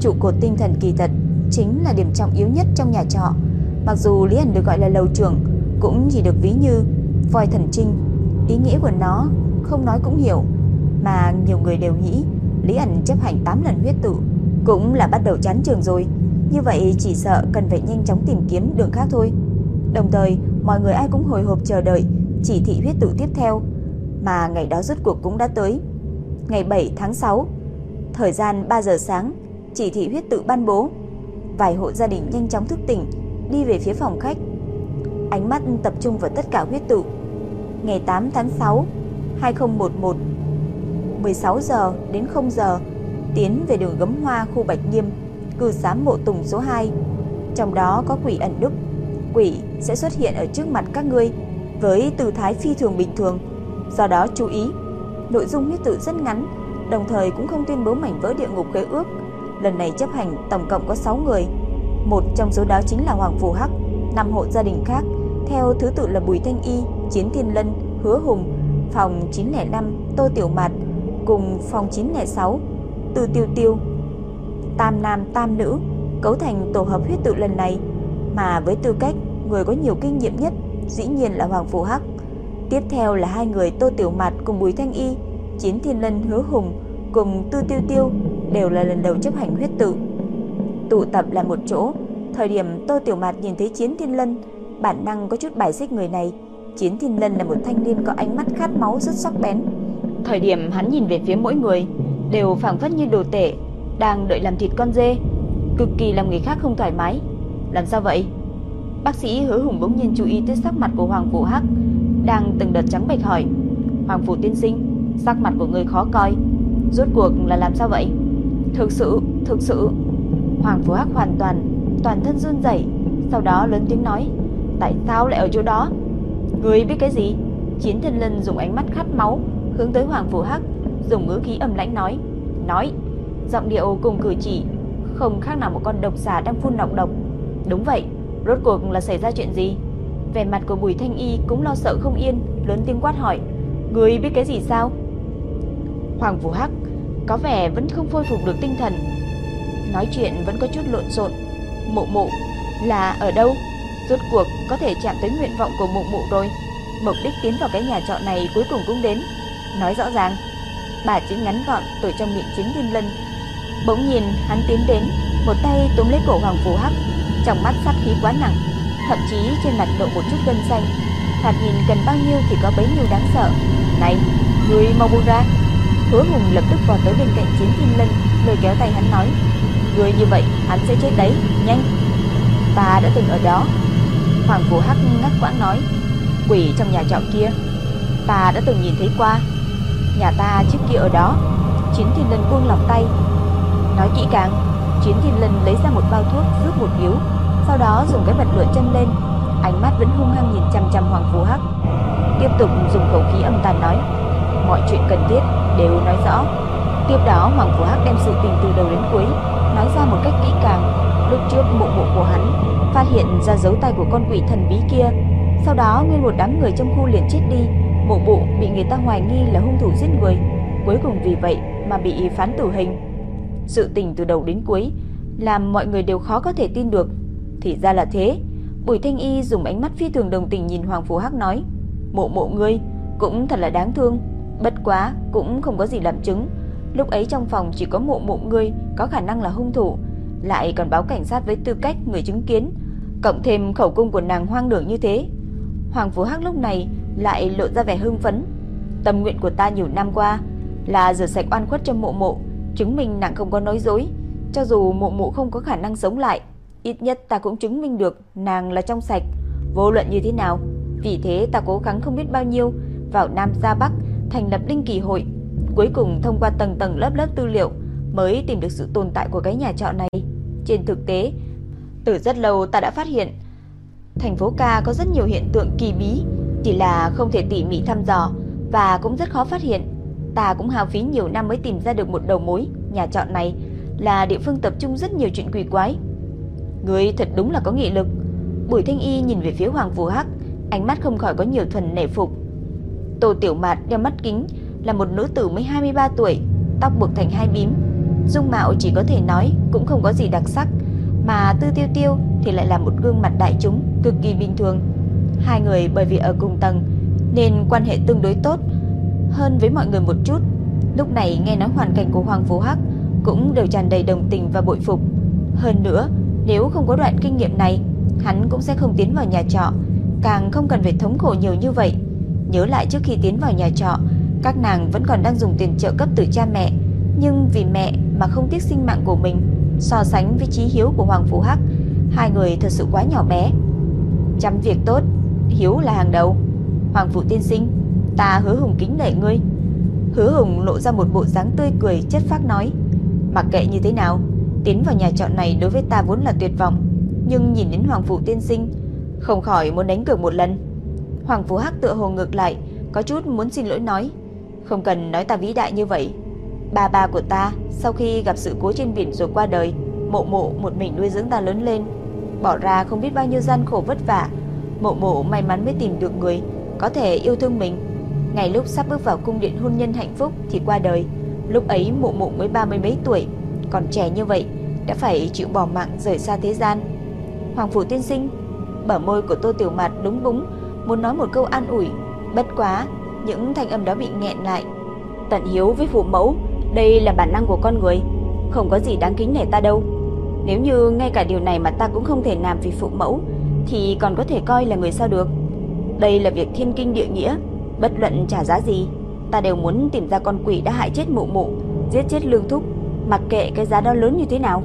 Trụ cột tinh thần kỳ thật chính là điểm trọng yếu nhất trong nhà trọ. Mặc dù Lý ảnh được gọi là lầu trưởng, cũng chỉ được ví như voi thần trinh. Ý nghĩa của nó không nói cũng hiểu, mà nhiều người đều nghĩ Lý ảnh chấp hành 8 lần huyết tự cũng là bắt đầu chán trường rồi. Như vậy chỉ sợ cần phải nhanh chóng tìm kiếm đường khác thôi. Đồng thời, mọi người ai cũng hồi hộp chờ đợi chỉ thị huyết tự tiếp theo, mà ngày đó rốt cuộc cũng đã tới. Ngày 7 tháng 6, thời gian 3 giờ sáng, chỉ thị huyết tự ban bố. Vài hộ gia đình nhanh chóng thức tỉnh, đi về phía phòng khách. Ánh mắt tập trung vào tất cả huyết tự. Ngày 8 tháng 6, 2011, 16 giờ đến 0 giờ, tiến về đường Gấm Hoa khu Bạch Nghiêm, cư xá mộ Tùng số 2. Trong đó có quỷ ẩn đức. Quỷ sẽ xuất hiện ở trước mặt các ngươi với tư thái phi thường bình thường. Do đó chú ý, nội dung huyết tự rất ngắn, đồng thời cũng không tuyên bố mảnh vỡ địa ngục khế ước. Lần này chấp hành tổng cộng có 6 người. Một trong số đó chính là Hoàng Phù Hắc, năm hộ gia đình khác theo thứ tự là Bùi Thanh Y, Chiến Thiên Lân, Hứa Hùng, phòng 905 Tô Tiểu Mạt cùng phòng 906 Từ Tiêu Tiêu. Tam nam tam nữ cấu thành tổ hợp huyết tự lần này, mà với tư cách người có nhiều kinh nghiệm nhất dĩ nhiên là Hoàng Phù Hắc. Tiếp theo là hai người Tô Tiểu Mạt cùng Bùi Thanh Y, Chiến Thiên Lân Hứa Hùng cùng Tư Tiêu Tiêu đều là lần đầu chấp hành huyết tự. Tụ tập lại một chỗ, thời điểm Tô Tiểu Mạt nhìn thấy Chiến Thiên Lân, bản năng có chút bài xích người này. Chiến Thiên Lân là một thanh niên có ánh mắt khát máu rất sắc bén. Thời điểm hắn nhìn về phía mỗi người, đều phảng phất như đồ tể, đang đợi làm thịt con dê, cực kỳ làm người khác không thoải mái. Làm sao vậy? Bác sĩ Hứa Hùng bỗng nhiên chú ý tới sắc mặt của Hoàng vũ Hắc, đang từng đợt trắng bệch hỏi: "Hoàng phủ tiên sinh, sắc mặt của người khó coi, rốt cuộc là làm sao vậy?" "Thực sự, thực sự." Hoàng Phú Hắc hoàn toàn toàn thân run rẩy, sau đó lớn tiếng nói: "Tại sao lại ở chỗ đó?" "Ngươi biết cái gì?" Chiến thần Lân dùng ánh mắt khát máu hướng tới Hoàng Phú Hắc, dùng ngữ khí âm lãnh nói: "Nói." Giọng điệu cùng cử chỉ không khác nào một con độc xà đang phun nọc độc. "Đúng vậy." Rốt cuộc là xảy ra chuyện gì? Vẻ mặt của Bùi Thanh Y cũng lo sợ không yên, lớn tiếng quát hỏi: "Ngươi biết cái gì sao?" Hoàng Vũ Hắc có vẻ vẫn không phôi phục được tinh thần, nói chuyện vẫn có chút lộn xộn. Mụ mụ là ở đâu? Rốt cuộc có thể chạm tới nguyện vọng của mụ mụ rồi. Mục đích tiến vào cái nhà trọ này cuối cùng cũng đến. Nói rõ ràng, bà chữ ngắn gọn từ trong miệng chính Thiên Lân. Bỗng nhìn hắn tiến đến, một tay túm lấy cổ Hoàng Vũ Hắc, trong mắt sát khí quá nặng, thậm chí trên mặt độ một chút gân xanh. Thoạt nhìn cần bao nhiêu thì có bấy nhiêu đáng sợ. "Này, người mau buông ra." Hứa Hùng lập tức vọt tới bên cạnh Chiến Thiên Lân, lôi kéo tay hắn nói: "Ngươi như vậy, hắn sẽ chết đấy, nhanh." "Ta đã từng ở đó." Hoàng Vũ Hắc ngắt quãng nói: "Quỷ trong nhà trọ kia, ta đã từng nhìn thấy qua. Nhà ta trước kia ở đó." Chiến Thiên Lân buông lòng tay, nói kỹ càng. Chiến Thiên Lân lấy ra một bao thuốc rút một điếu, sau đó dùng cái vật lửa chân lên, ánh mắt vẫn hung hăng nhìn chằm chằm Hoàng Phù Hắc. Tiếp tục dùng khẩu khí âm tàn nói, mọi chuyện cần thiết đều nói rõ. Tiếp đó Hoàng phủ Hắc đem sự tình từ đầu đến cuối nói ra một cách kỹ càng. Lúc trước mộ mộ của hắn phát hiện ra dấu tay của con quỷ thần bí kia, sau đó nguyên một đám người trong khu liền chết đi, mộ bộ bị người ta hoài nghi là hung thủ giết người, cuối cùng vì vậy mà bị phán tử hình. Sự tình từ đầu đến cuối làm mọi người đều khó có thể tin được. Thì ra là thế. Bùi Thanh Y dùng ánh mắt phi thường đồng tình nhìn Hoàng Phú Hắc nói: "Mộ mộ ngươi cũng thật là đáng thương, bất quá cũng không có gì làm chứng. Lúc ấy trong phòng chỉ có mộ mộ ngươi có khả năng là hung thủ, lại còn báo cảnh sát với tư cách người chứng kiến, cộng thêm khẩu cung của nàng hoang đường như thế." Hoàng Phú Hắc lúc này lại lộ ra vẻ hưng phấn. Tâm nguyện của ta nhiều năm qua là rửa sạch oan khuất cho mộ mộ, chứng minh nàng không có nói dối. Cho dù mộ mộ không có khả năng sống lại, ít nhất ta cũng chứng minh được nàng là trong sạch, vô luận như thế nào. Vì thế ta cố gắng không biết bao nhiêu, vào Nam ra Bắc, thành lập linh kỳ hội. Cuối cùng thông qua tầng tầng lớp lớp tư liệu mới tìm được sự tồn tại của cái nhà trọ này. Trên thực tế, từ rất lâu ta đã phát hiện thành phố ca có rất nhiều hiện tượng kỳ bí, chỉ là không thể tỉ mỉ thăm dò và cũng rất khó phát hiện. Ta cũng hao phí nhiều năm mới tìm ra được một đầu mối, nhà trọ này là địa phương tập trung rất nhiều chuyện quỷ quái. Ngươi thật đúng là có nghị lực. Bùi Thanh Y nhìn về phía Hoàng Vũ Hắc, ánh mắt không khỏi có nhiều thuần nể phục. Tô Tiểu Mạt đeo mắt kính, là một nữ tử mới 23 tuổi, tóc buộc thành hai bím, dung mạo chỉ có thể nói cũng không có gì đặc sắc, mà Tư Tiêu Tiêu thì lại là một gương mặt đại chúng cực kỳ bình thường. Hai người bởi vì ở cùng tầng nên quan hệ tương đối tốt hơn với mọi người một chút. Lúc này nghe nói hoàn cảnh của Hoàng Vũ Hắc cũng đều tràn đầy đồng tình và bội phục. Hơn nữa, nếu không có đoạn kinh nghiệm này, hắn cũng sẽ không tiến vào nhà trọ, càng không cần phải thống khổ nhiều như vậy. Nhớ lại trước khi tiến vào nhà trọ, các nàng vẫn còn đang dùng tiền trợ cấp từ cha mẹ, nhưng vì mẹ mà không tiếc sinh mạng của mình, so sánh với trí hiếu của Hoàng Phú Hắc, hai người thật sự quá nhỏ bé. Chăm việc tốt, hiếu là hàng đầu. Hoàng Phụ tiên sinh, ta hứa hùng kính nể ngươi. Hứa Hùng lộ ra một bộ dáng tươi cười chất phác nói: Mặc kệ như thế nào, tiến vào nhà trọ này đối với ta vốn là tuyệt vọng, nhưng nhìn đến Hoàng phủ tiên sinh, không khỏi muốn đánh cược một lần. Hoàng Phú Hắc tựa hồ ngược lại, có chút muốn xin lỗi nói, không cần nói ta vĩ đại như vậy. Ba ba của ta sau khi gặp sự cố trên biển rồi qua đời, mộ mộ một mình nuôi dưỡng ta lớn lên, bỏ ra không biết bao nhiêu gian khổ vất vả. Mộ mộ may mắn mới tìm được người có thể yêu thương mình. Ngày lúc sắp bước vào cung điện hôn nhân hạnh phúc thì qua đời. Lúc ấy mộ mộ mới ba mươi mấy tuổi, còn trẻ như vậy đã phải chịu bỏ mạng rời xa thế gian. Hoàng phủ tiên sinh, bờ môi của Tô Tiểu Mạt đúng búng, muốn nói một câu an ủi, bất quá, những thanh âm đó bị nghẹn lại. Tận hiếu với phụ mẫu, đây là bản năng của con người, không có gì đáng kính nể ta đâu. Nếu như ngay cả điều này mà ta cũng không thể làm vì phụ mẫu, thì còn có thể coi là người sao được. Đây là việc thiên kinh địa nghĩa, bất luận trả giá gì, ta đều muốn tìm ra con quỷ đã hại chết mụ mụ, giết chết lương thúc, mặc kệ cái giá đó lớn như thế nào.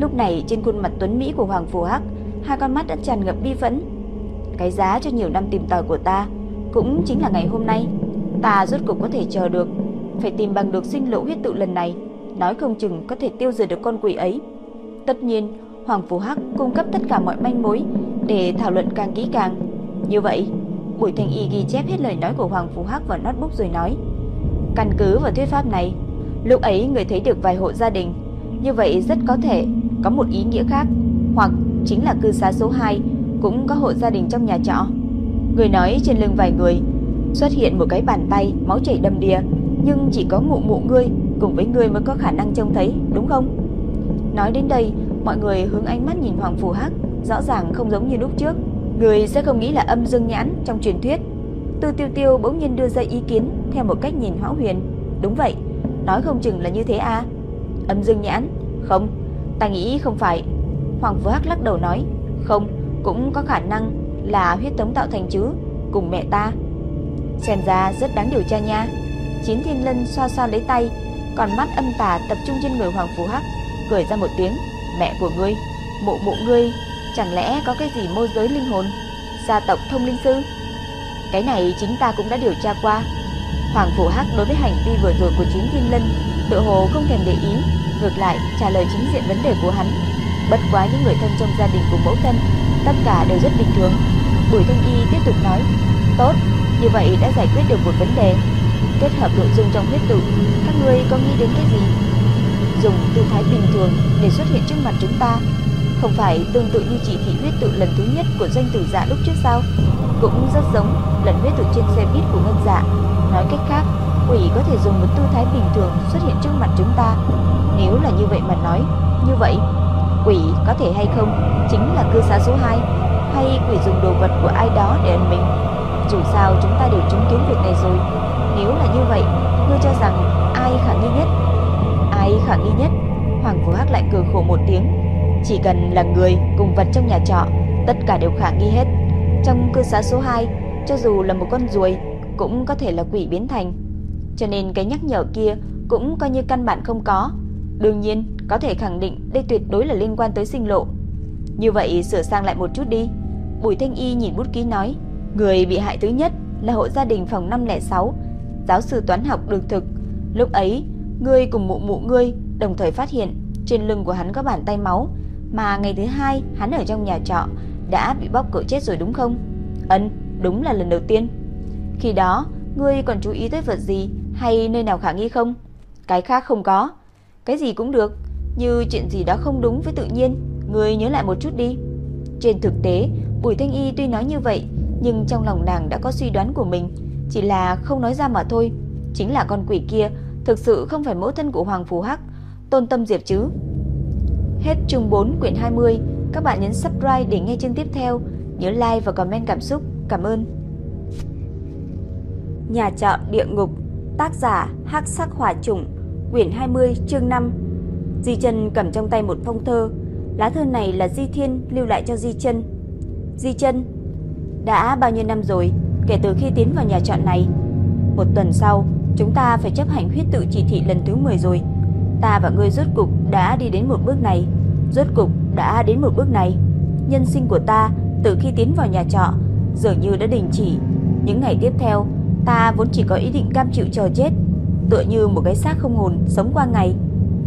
Lúc này trên khuôn mặt tuấn mỹ của Hoàng Phù Hắc, hai con mắt đã tràn ngập bi phẫn. Cái giá cho nhiều năm tìm tòi của ta cũng chính là ngày hôm nay, ta rốt cuộc có thể chờ được, phải tìm bằng được sinh lỗ huyết tự lần này, nói không chừng có thể tiêu diệt được con quỷ ấy. Tất nhiên, Hoàng Phù Hắc cung cấp tất cả mọi manh mối để thảo luận càng kỹ càng. Như vậy, Bùi Thanh Y ghi chép hết lời nói của Hoàng Phù Hắc vào notebook rồi nói: "Căn cứ vào thuyết pháp này, lúc ấy người thấy được vài hộ gia đình, như vậy rất có thể có một ý nghĩa khác, hoặc chính là cư xá số 2 cũng có hộ gia đình trong nhà trọ." Người nói trên lưng vài người xuất hiện một cái bàn tay máu chảy đầm đìa, nhưng chỉ có mụ mụ ngươi cùng với ngươi mới có khả năng trông thấy, đúng không? Nói đến đây, mọi người hướng ánh mắt nhìn Hoàng Phù Hắc, rõ ràng không giống như lúc trước. Người sẽ không nghĩ là âm dương nhãn trong truyền thuyết. Tư Tiêu Tiêu bỗng nhiên đưa ra ý kiến theo một cách nhìn hão huyền. Đúng vậy, nói không chừng là như thế à? Âm dương nhãn? Không, ta nghĩ không phải. Hoàng Phù Hắc lắc đầu nói, không, cũng có khả năng là huyết tống tạo thành chứ, cùng mẹ ta. Xem ra rất đáng điều tra nha. Chín Thiên Lân xoa xoa lấy tay, còn mắt âm tà tập trung trên người Hoàng Phú Hắc, cười ra một tiếng, "Mẹ của ngươi, mộ mộ ngươi, chẳng lẽ có cái gì môi giới linh hồn, gia tộc thông linh sư?" Cái này chính ta cũng đã điều tra qua. Hoàng phủ Hắc đối với hành vi vừa rồi của Chín Thiên Lân, tự hồ không thèm để ý, ngược lại trả lời chính diện vấn đề của hắn. Bất quá những người thân trong gia đình của mẫu thân, tất cả đều rất bình thường. Bùi Thanh Y tiếp tục nói, "Tốt, như vậy đã giải quyết được một vấn đề." kết hợp nội dung trong huyết tự, các ngươi có nghĩ đến cái gì? Dùng tư thái bình thường để xuất hiện trước mặt chúng ta, không phải tương tự như chỉ thị huyết tự lần thứ nhất của doanh tử dạ lúc trước sao? Cũng rất giống lần huyết tự trên xe buýt của ngân dạ. Nói cách khác, quỷ có thể dùng một tư thái bình thường xuất hiện trước mặt chúng ta. Nếu là như vậy mà nói, như vậy quỷ có thể hay không chính là cư xá số 2 hay quỷ dùng đồ vật của ai đó để ẩn mình. Dù sao chúng ta đều chứng kiến việc này rồi nếu là như vậy, ngươi cho rằng ai khả nghi nhất? Ai khả nghi nhất? Hoàng Vũ Hắc lại cười khổ một tiếng. Chỉ cần là người cùng vật trong nhà trọ, tất cả đều khả nghi hết. Trong cư xá số 2, cho dù là một con ruồi, cũng có thể là quỷ biến thành. Cho nên cái nhắc nhở kia cũng coi như căn bản không có. Đương nhiên, có thể khẳng định đây tuyệt đối là liên quan tới sinh lộ. Như vậy sửa sang lại một chút đi. Bùi Thanh Y nhìn bút ký nói, người bị hại thứ nhất là hộ gia đình phòng 506 giáo sư toán học được thực. Lúc ấy, ngươi cùng mụ mụ ngươi đồng thời phát hiện trên lưng của hắn có bàn tay máu, mà ngày thứ hai hắn ở trong nhà trọ đã bị bóc cổ chết rồi đúng không? Ấn, đúng là lần đầu tiên. Khi đó, ngươi còn chú ý tới vật gì hay nơi nào khả nghi không? Cái khác không có. Cái gì cũng được, như chuyện gì đó không đúng với tự nhiên, ngươi nhớ lại một chút đi. Trên thực tế, Bùi Thanh Y tuy nói như vậy, nhưng trong lòng nàng đã có suy đoán của mình chỉ là không nói ra mà thôi. Chính là con quỷ kia thực sự không phải mẫu thân của Hoàng Phù Hắc, Tôn Tâm Diệp chứ. Hết chương 4 quyển 20, các bạn nhấn subscribe để nghe chương tiếp theo, nhớ like và comment cảm xúc. Cảm ơn. Nhà trọ địa ngục, tác giả Hắc Sắc Hỏa Trùng, quyển 20, chương 5. Di Chân cầm trong tay một phong thơ, lá thư này là Di Thiên lưu lại cho Di Chân. Di Chân, đã bao nhiêu năm rồi kể từ khi tiến vào nhà trọ này. Một tuần sau, chúng ta phải chấp hành huyết tự chỉ thị lần thứ 10 rồi. Ta và ngươi rốt cục đã đi đến một bước này, rốt cục đã đến một bước này. Nhân sinh của ta từ khi tiến vào nhà trọ dường như đã đình chỉ. Những ngày tiếp theo, ta vốn chỉ có ý định cam chịu chờ chết, tựa như một cái xác không hồn sống qua ngày.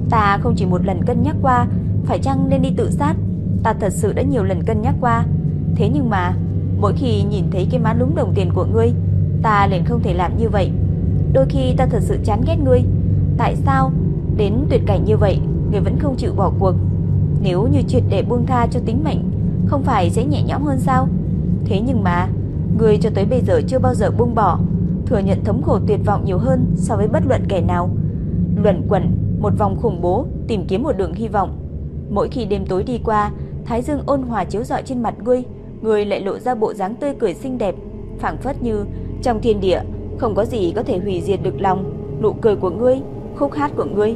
Ta không chỉ một lần cân nhắc qua phải chăng nên đi tự sát, ta thật sự đã nhiều lần cân nhắc qua. Thế nhưng mà Mỗi khi nhìn thấy cái má lúng đồng tiền của ngươi Ta liền không thể làm như vậy. Đôi khi ta thật sự chán ghét ngươi. Tại sao đến tuyệt cảnh như vậy Người vẫn không chịu bỏ cuộc? Nếu như triệt để buông tha cho tính mệnh Không phải sẽ nhẹ nhõm hơn sao? Thế nhưng mà Người cho tới bây giờ chưa bao giờ buông bỏ Thừa nhận thống khổ tuyệt vọng nhiều hơn So với bất luận kẻ nào. Luẩn quẩn một vòng khủng bố Tìm kiếm một đường hy vọng. Mỗi khi đêm tối đi qua Thái dương ôn hòa chiếu rọi trên mặt ngươi Người lại lộ ra bộ dáng tươi cười xinh đẹp phảng phất như trong thiên địa Không có gì có thể hủy diệt được lòng. Nụ cười của ngươi, khúc hát của ngươi.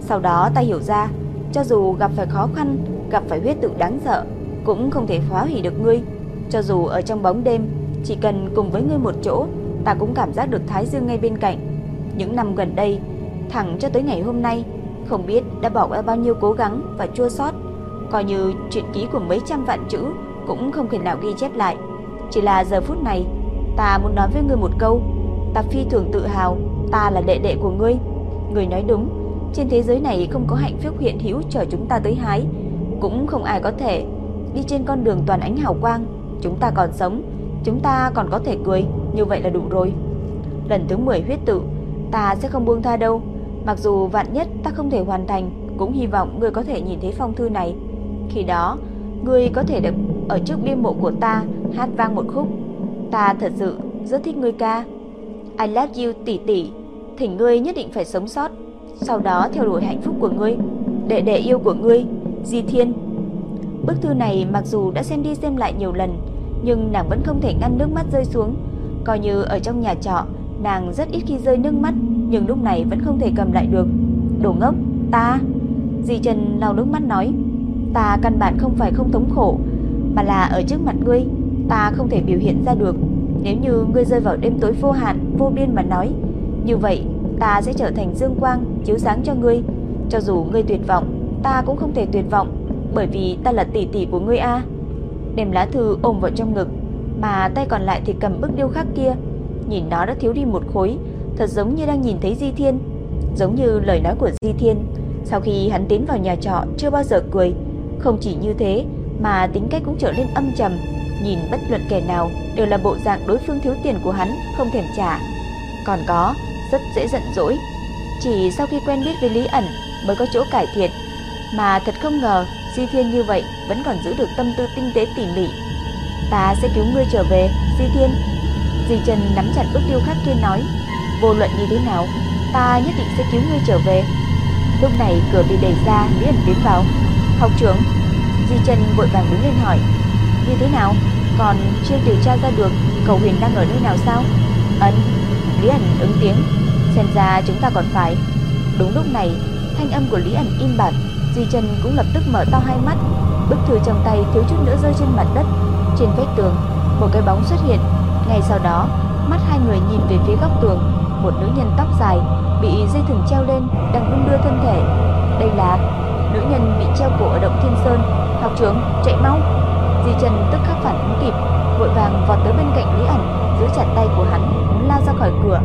Sau đó ta hiểu ra Cho dù gặp phải khó khăn Gặp phải huyết tự đáng sợ Cũng không thể phá hủy được ngươi. Cho dù ở trong bóng đêm Chỉ cần cùng với ngươi một chỗ Ta cũng cảm giác được Thái Dương ngay bên cạnh. Những năm gần đây, Thẳng cho tới ngày hôm nay, Không biết đã bỏ qua bao nhiêu cố gắng và chua xót. Coi như chuyện ký của mấy trăm vạn chữ Cũng không thể nào ghi chép lại. Chỉ là giờ phút này, Ta muốn nói với ngươi một câu. Ta phi thường tự hào, Ta là đệ đệ của ngươi. Ngươi nói đúng, Trên thế giới này không có hạnh phúc hiện hữu chờ chúng ta tới hái. Cũng không ai có thể Đi trên con đường toàn ánh hào quang. Chúng ta còn sống, Chúng ta còn có thể cười. Như vậy là đủ rồi. Lần thứ 10 huyết tự, Ta sẽ không buông tha đâu. Mặc dù vạn nhất ta không thể hoàn thành, Cũng hy vọng ngươi có thể nhìn thấy phong thư này. Khi đó, Ngươi có thể được ở trước bia mộ của ta, Hát vang một khúc. Ta thật sự rất thích ngươi ca. I love you, tỷ tỷ. Thỉnh ngươi nhất định phải sống sót. Sau đó, theo đuổi hạnh phúc của ngươi, Đệ đệ yêu của ngươi, Di Thiên. Bức thư này mặc dù đã xem đi xem lại nhiều lần, Nhưng nàng vẫn không thể ngăn nước mắt rơi xuống. Coi như ở trong nhà trọ Nàng rất ít khi rơi nước mắt Nhưng lúc này vẫn không thể cầm lại được Đồ ngốc, ta Di Trần lau nước mắt nói Ta căn bản không phải không thống khổ Mà là ở trước mặt ngươi ta không thể biểu hiện ra được. Nếu như ngươi rơi vào đêm tối vô hạn, vô biên mà nói, như vậy ta sẽ trở thành dương quang chiếu sáng cho ngươi. Cho dù ngươi tuyệt vọng, ta cũng không thể tuyệt vọng, bởi vì ta là tỷ tỷ của ngươi a. Đem lá thư ôm vào trong ngực, mà tay còn lại thì cầm bức điêu khắc kia. Nhìn nó đã thiếu đi một khối, thật giống như đang nhìn thấy Di Thiên, giống như lời nói của Di Thiên. Sau khi hắn tiến vào nhà trọ chưa bao giờ cười, không chỉ như thế mà tính cách cũng trở nên âm trầm, Nhìn bất luận kẻ nào đều là bộ dạng đối phương thiếu tiền của hắn không thèm trả. Còn có, rất dễ giận dỗi. Chỉ sau khi quen biết với Lý ẩn mới có chỗ cải thiện. Mà thật không ngờ Di Thiên như vậy vẫn còn giữ được tâm tư tinh tế tỉ mỉ. Ta sẽ cứu ngươi trở về, Di Thiên. Di Trần nắm chặt bức tiêu khắc kia nói, vô luận như thế nào, ta nhất định sẽ cứu ngươi trở về. Lúc này cửa bị đẩy ra, Lý ẩn tiến vào. Học trưởng, Di Trần vội vàng đứng lên hỏi, như thế nào? Còn chưa điều tra ra được cậu huyền đang ở nơi nào sao? Ấn, Lý ẩn ứng tiếng, xem ra chúng ta còn phải. Đúng lúc này, thanh âm của Lý ẩn im bặt, Di Trần cũng lập tức mở to hai mắt. Bức thư trong tay thiếu chút nữa rơi trên mặt đất. Trên vách tường, một cái bóng xuất hiện. Ngay sau đó, mắt hai người nhìn về phía góc tường, một nữ nhân tóc dài bị dây thừng treo lên đang đung đưa thân thể. Đây là nữ nhân bị treo cổ ở động Thiên Sơn. Học trưởng, chạy mau! Di Trần tức khắc phản ứng kịp, vội vàng vọt tới bên cạnh Lý ẩn, giữ chặt tay của hắn, muốn lao ra khỏi cửa.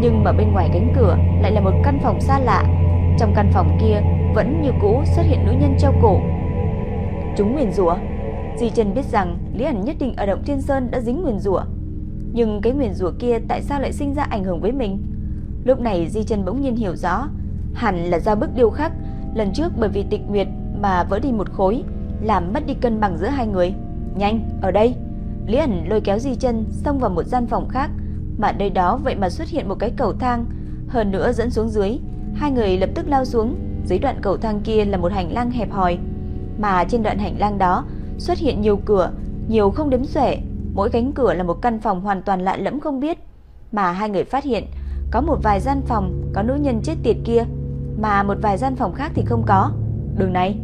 Nhưng mà bên ngoài cánh cửa lại là một căn phòng xa lạ. Trong căn phòng kia vẫn như cũ xuất hiện nữ nhân treo cổ. Chúng nguyền rủa. Di Trần biết rằng Lý ẩn nhất định ở động Thiên Sơn đã dính nguyền rủa. Nhưng cái nguyền rủa kia tại sao lại sinh ra ảnh hưởng với mình? Lúc này Di Trần bỗng nhiên hiểu rõ, hẳn là do bức điêu khắc lần trước bởi vì tịch nguyệt mà vỡ đi một khối làm mất đi cân bằng giữa hai người. Nhanh, ở đây. Lý ẩn lôi kéo Di chân xông vào một gian phòng khác, mà nơi đó vậy mà xuất hiện một cái cầu thang, hơn nữa dẫn xuống dưới. Hai người lập tức lao xuống, dưới đoạn cầu thang kia là một hành lang hẹp hòi, mà trên đoạn hành lang đó xuất hiện nhiều cửa, nhiều không đếm xuể, mỗi cánh cửa là một căn phòng hoàn toàn lạ lẫm không biết, mà hai người phát hiện có một vài gian phòng có nữ nhân chết tiệt kia, mà một vài gian phòng khác thì không có. Đường này.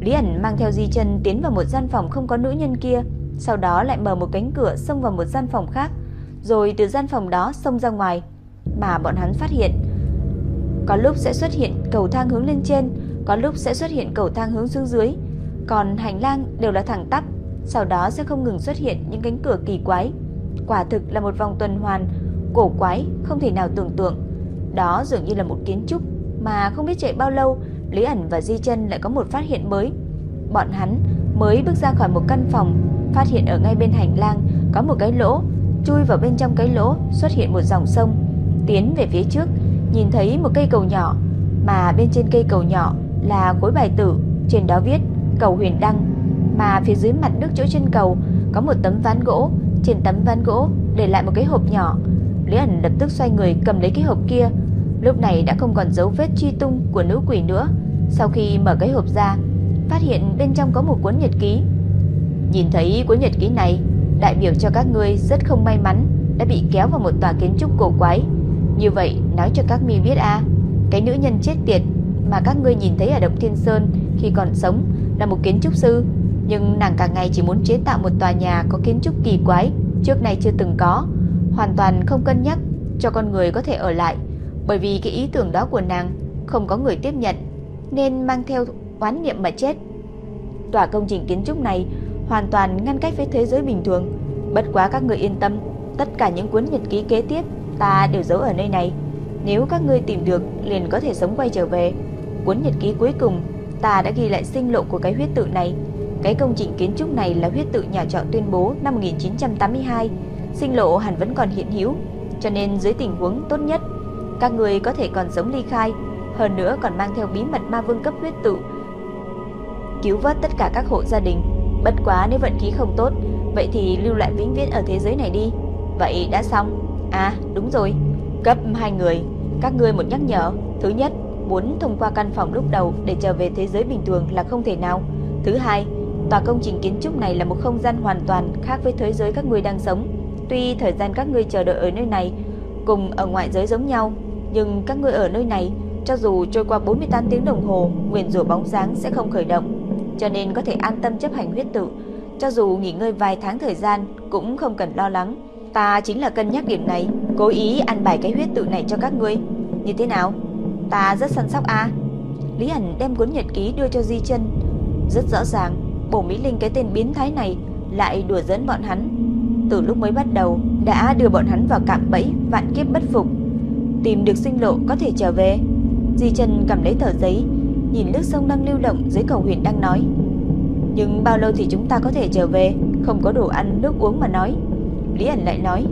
Lý ẩn mang theo Di chân tiến vào một gian phòng không có nữ nhân kia, sau đó lại mở một cánh cửa xông vào một gian phòng khác, rồi từ gian phòng đó xông ra ngoài. Mà bọn hắn phát hiện, có lúc sẽ xuất hiện cầu thang hướng lên trên, có lúc sẽ xuất hiện cầu thang hướng xuống dưới, còn hành lang đều là thẳng tắp, sau đó sẽ không ngừng xuất hiện những cánh cửa kỳ quái. Quả thực là một vòng tuần hoàn cổ quái không thể nào tưởng tượng. Đó dường như là một kiến trúc mà không biết chạy bao lâu Lý ẩn và Di chân lại có một phát hiện mới. Bọn hắn mới bước ra khỏi một căn phòng, phát hiện ở ngay bên hành lang có một cái lỗ, chui vào bên trong cái lỗ xuất hiện một dòng sông, tiến về phía trước, nhìn thấy một cây cầu nhỏ, mà bên trên cây cầu nhỏ là khối bài tử, trên đó viết cầu huyền đăng, mà phía dưới mặt nước chỗ trên cầu có một tấm ván gỗ, trên tấm ván gỗ để lại một cái hộp nhỏ. Lý ẩn lập tức xoay người cầm lấy cái hộp kia, lúc này đã không còn dấu vết truy tung của nữ quỷ nữa. Sau khi mở cái hộp ra, phát hiện bên trong có một cuốn nhật ký. Nhìn thấy cuốn nhật ký này, đại biểu cho các ngươi rất không may mắn đã bị kéo vào một tòa kiến trúc cổ quái. Như vậy, nói cho các mi biết a, cái nữ nhân chết tiệt mà các ngươi nhìn thấy ở Động Thiên Sơn khi còn sống là một kiến trúc sư, nhưng nàng cả ngày chỉ muốn chế tạo một tòa nhà có kiến trúc kỳ quái, trước này chưa từng có, hoàn toàn không cân nhắc cho con người có thể ở lại, bởi vì cái ý tưởng đó của nàng không có người tiếp nhận, nên mang theo oán niệm mà chết. Tòa công trình kiến trúc này hoàn toàn ngăn cách với thế giới bình thường, bất quá các người yên tâm, tất cả những cuốn nhật ký kế tiếp ta đều giấu ở nơi này. Nếu các ngươi tìm được liền có thể sống quay trở về. Cuốn nhật ký cuối cùng ta đã ghi lại sinh lộ của cái huyết tự này. Cái công trình kiến trúc này là huyết tự nhà trọ tuyên bố năm 1982, sinh lộ hẳn vẫn còn hiện hữu, cho nên dưới tình huống tốt nhất, các người có thể còn sống ly khai, hơn nữa còn mang theo bí mật ma vương cấp huyết tự, cứu vớt tất cả các hộ gia đình. Bất quá nếu vận khí không tốt, vậy thì lưu lại vĩnh viễn ở thế giới này đi. Vậy đã xong. À, đúng rồi. Cấp hai người, các ngươi một nhắc nhở. Thứ nhất, muốn thông qua căn phòng lúc đầu để trở về thế giới bình thường là không thể nào. Thứ hai, tòa công trình kiến trúc này là một không gian hoàn toàn khác với thế giới các ngươi đang sống. Tuy thời gian các ngươi chờ đợi ở nơi này cùng ở ngoại giới giống nhau, nhưng các ngươi ở nơi này, cho dù trôi qua 48 tiếng đồng hồ, nguyên rủa bóng dáng sẽ không khởi động, cho nên có thể an tâm chấp hành huyết tự. Cho dù nghỉ ngơi vài tháng thời gian cũng không cần lo lắng. Ta chính là cân nhắc điểm này, cố ý ăn bài cái huyết tự này cho các ngươi. Như thế nào? Ta rất săn sóc a. Lý ẩn đem cuốn nhật ký đưa cho Di Chân. Rất rõ ràng, Bổ Mỹ Linh cái tên biến thái này lại đùa giỡn bọn hắn. Từ lúc mới bắt đầu đã đưa bọn hắn vào cạm bẫy vạn kiếp bất phục. Tìm được sinh lộ có thể trở về. Di Chân cầm lấy tờ giấy, nhìn nước sông đang lưu động dưới cầu huyền đang nói. Nhưng bao lâu thì chúng ta có thể trở về, không có đồ ăn, nước uống mà nói. Lý ẩn lại nói,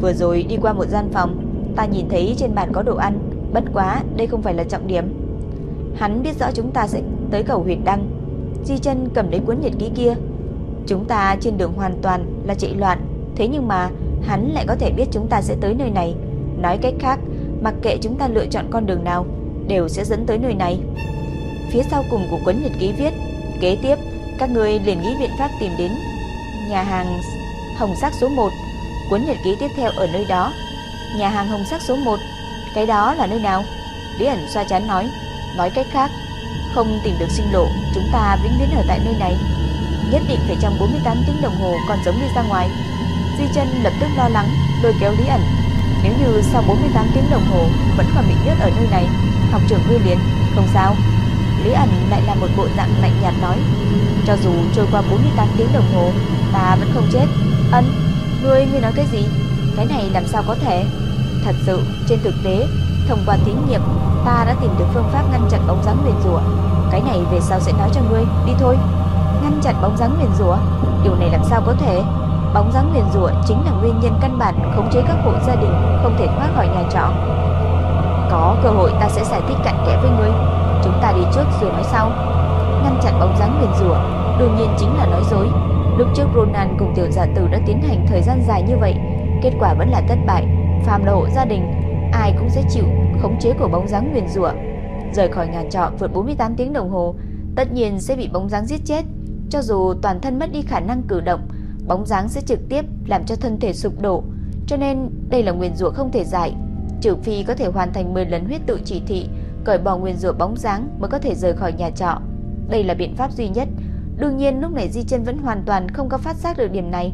vừa rồi đi qua một gian phòng, ta nhìn thấy trên bàn có đồ ăn, bất quá đây không phải là trọng điểm. Hắn biết rõ chúng ta sẽ tới cầu huyền đăng. Di chân cầm lấy cuốn nhật ký kia. Chúng ta trên đường hoàn toàn là chạy loạn, thế nhưng mà hắn lại có thể biết chúng ta sẽ tới nơi này. Nói cách khác, mặc kệ chúng ta lựa chọn con đường nào, đều sẽ dẫn tới nơi này. Phía sau cùng của cuốn nhật ký viết, kế tiếp các người liền nghĩ biện pháp tìm đến nhà hàng Hồng Sắc số 1. Cuốn nhật ký tiếp theo ở nơi đó. Nhà hàng Hồng Sắc số 1. Cái đó là nơi nào? Lý ẩn xoa chán nói. Nói cách khác, không tìm được sinh lộ, chúng ta vĩnh viễn ở tại nơi này. Nhất định phải trong 48 tiếng đồng hồ còn giống đi ra ngoài. Di chân lập tức lo lắng, đôi kéo Lý ẩn. Nếu như sau 48 tiếng đồng hồ vẫn còn bị nhốt ở nơi này, học trưởng hư liền, không sao. Lý ẩn lại là một bộ dạng lạnh nhạt nói Cho dù trôi qua 48 tiếng đồng hồ Ta vẫn không chết Ân, ngươi, ngươi nói cái gì Cái này làm sao có thể Thật sự, trên thực tế Thông qua thí nghiệm Ta đã tìm được phương pháp ngăn chặn bóng dáng nguyền rủa. Cái này về sau sẽ nói cho ngươi Đi thôi. Ngăn chặn bóng dáng nguyền rủa? Điều này làm sao có thể? Bóng dáng nguyền rủa chính là nguyên nhân căn bản khống chế các hộ gia đình không thể thoát khỏi nhà trọ. Có cơ hội ta sẽ giải thích cặn kẽ với ngươi. Chúng ta đi trước rồi nói sau. Ngăn chặn bóng dáng nguyền rủa Đương nhiên chính là nói dối. Lúc trước Ronan cùng tiểu giả tử đã tiến hành thời gian dài như vậy Kết quả vẫn là thất bại. Phàm là hộ gia đình Ai cũng sẽ chịu khống chế của bóng dáng nguyền rủa Rời khỏi nhà trọ vượt 48 tiếng đồng hồ Tất nhiên sẽ bị bóng dáng giết chết Cho dù toàn thân mất đi khả năng cử động Bóng dáng sẽ trực tiếp làm cho thân thể sụp đổ Cho nên đây là nguyền rủa không thể giải Trừ phi có thể hoàn thành 10 lần huyết tự chỉ thị cởi bỏ nguyên rủa bóng dáng mới có thể rời khỏi nhà trọ. Đây là biện pháp duy nhất. Đương nhiên lúc này Di Chân vẫn hoàn toàn không có phát giác được điểm này.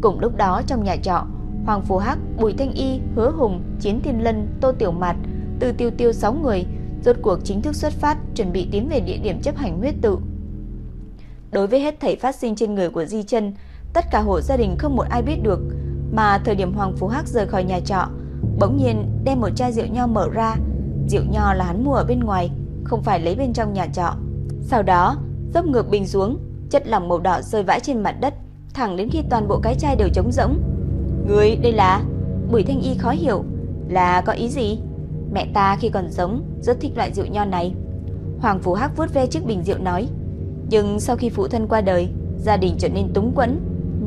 Cùng lúc đó trong nhà trọ, Hoàng Phù Hắc, Bùi Thanh Y, Hứa Hùng, Chiến Thiên Lân, Tô Tiểu Mạt, Từ Tiêu Tiêu 6 người rốt cuộc chính thức xuất phát, chuẩn bị tiến về địa điểm chấp hành huyết tự. Đối với hết thảy phát sinh trên người của Di Chân, tất cả hộ gia đình không một ai biết được, mà thời điểm Hoàng Phú Hắc rời khỏi nhà trọ, bỗng nhiên đem một chai rượu nho mở ra, Rượu nho là hắn mua ở bên ngoài, không phải lấy bên trong nhà trọ. Sau đó, dốc ngược bình xuống, chất lỏng màu đỏ rơi vãi trên mặt đất, thẳng đến khi toàn bộ cái chai đều trống rỗng. Người đây là... Bùi Thanh Y khó hiểu, là có ý gì? Mẹ ta khi còn sống rất thích loại rượu nho này. Hoàng Phú Hắc vuốt ve chiếc bình rượu nói, nhưng sau khi phụ thân qua đời, gia đình trở nên túng quẫn,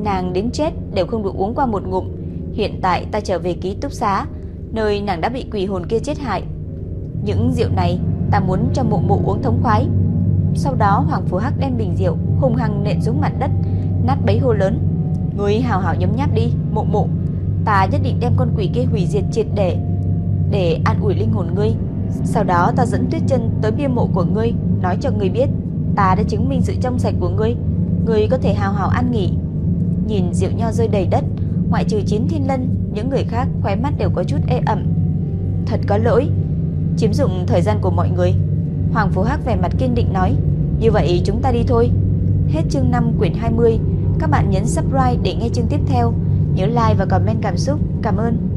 nàng đến chết đều không được uống qua một ngụm. Hiện tại ta trở về ký túc xá, nơi nàng đã bị quỷ hồn kia chết hại. Những rượu này ta muốn cho mụ mụ uống thống khoái. Sau đó Hoàng Phú Hắc đem bình rượu hùng hăng nện xuống mặt đất, nát bấy hô lớn. Ngươi hào hào nhấm nháp đi, mụ mụ. Ta nhất định đem con quỷ kia hủy diệt triệt để, để an ủi linh hồn ngươi. Sau đó ta dẫn Tuyết Chân tới bia mộ của ngươi, nói cho ngươi biết ta đã chứng minh sự trong sạch của ngươi, ngươi có thể hào hào an nghỉ. Nhìn rượu nho rơi đầy đất, ngoại trừ Chiến Thiên Lân, những người khác khóe mắt đều có chút ê ẩm. Thật có lỗi, chiếm dụng thời gian của mọi người. Hoàng Phú Hắc vẻ mặt kiên định nói, như vậy chúng ta đi thôi. Hết chương 5 quyển 20, các bạn nhấn subscribe để nghe chương tiếp theo. Nhớ like và comment cảm xúc. Cảm ơn.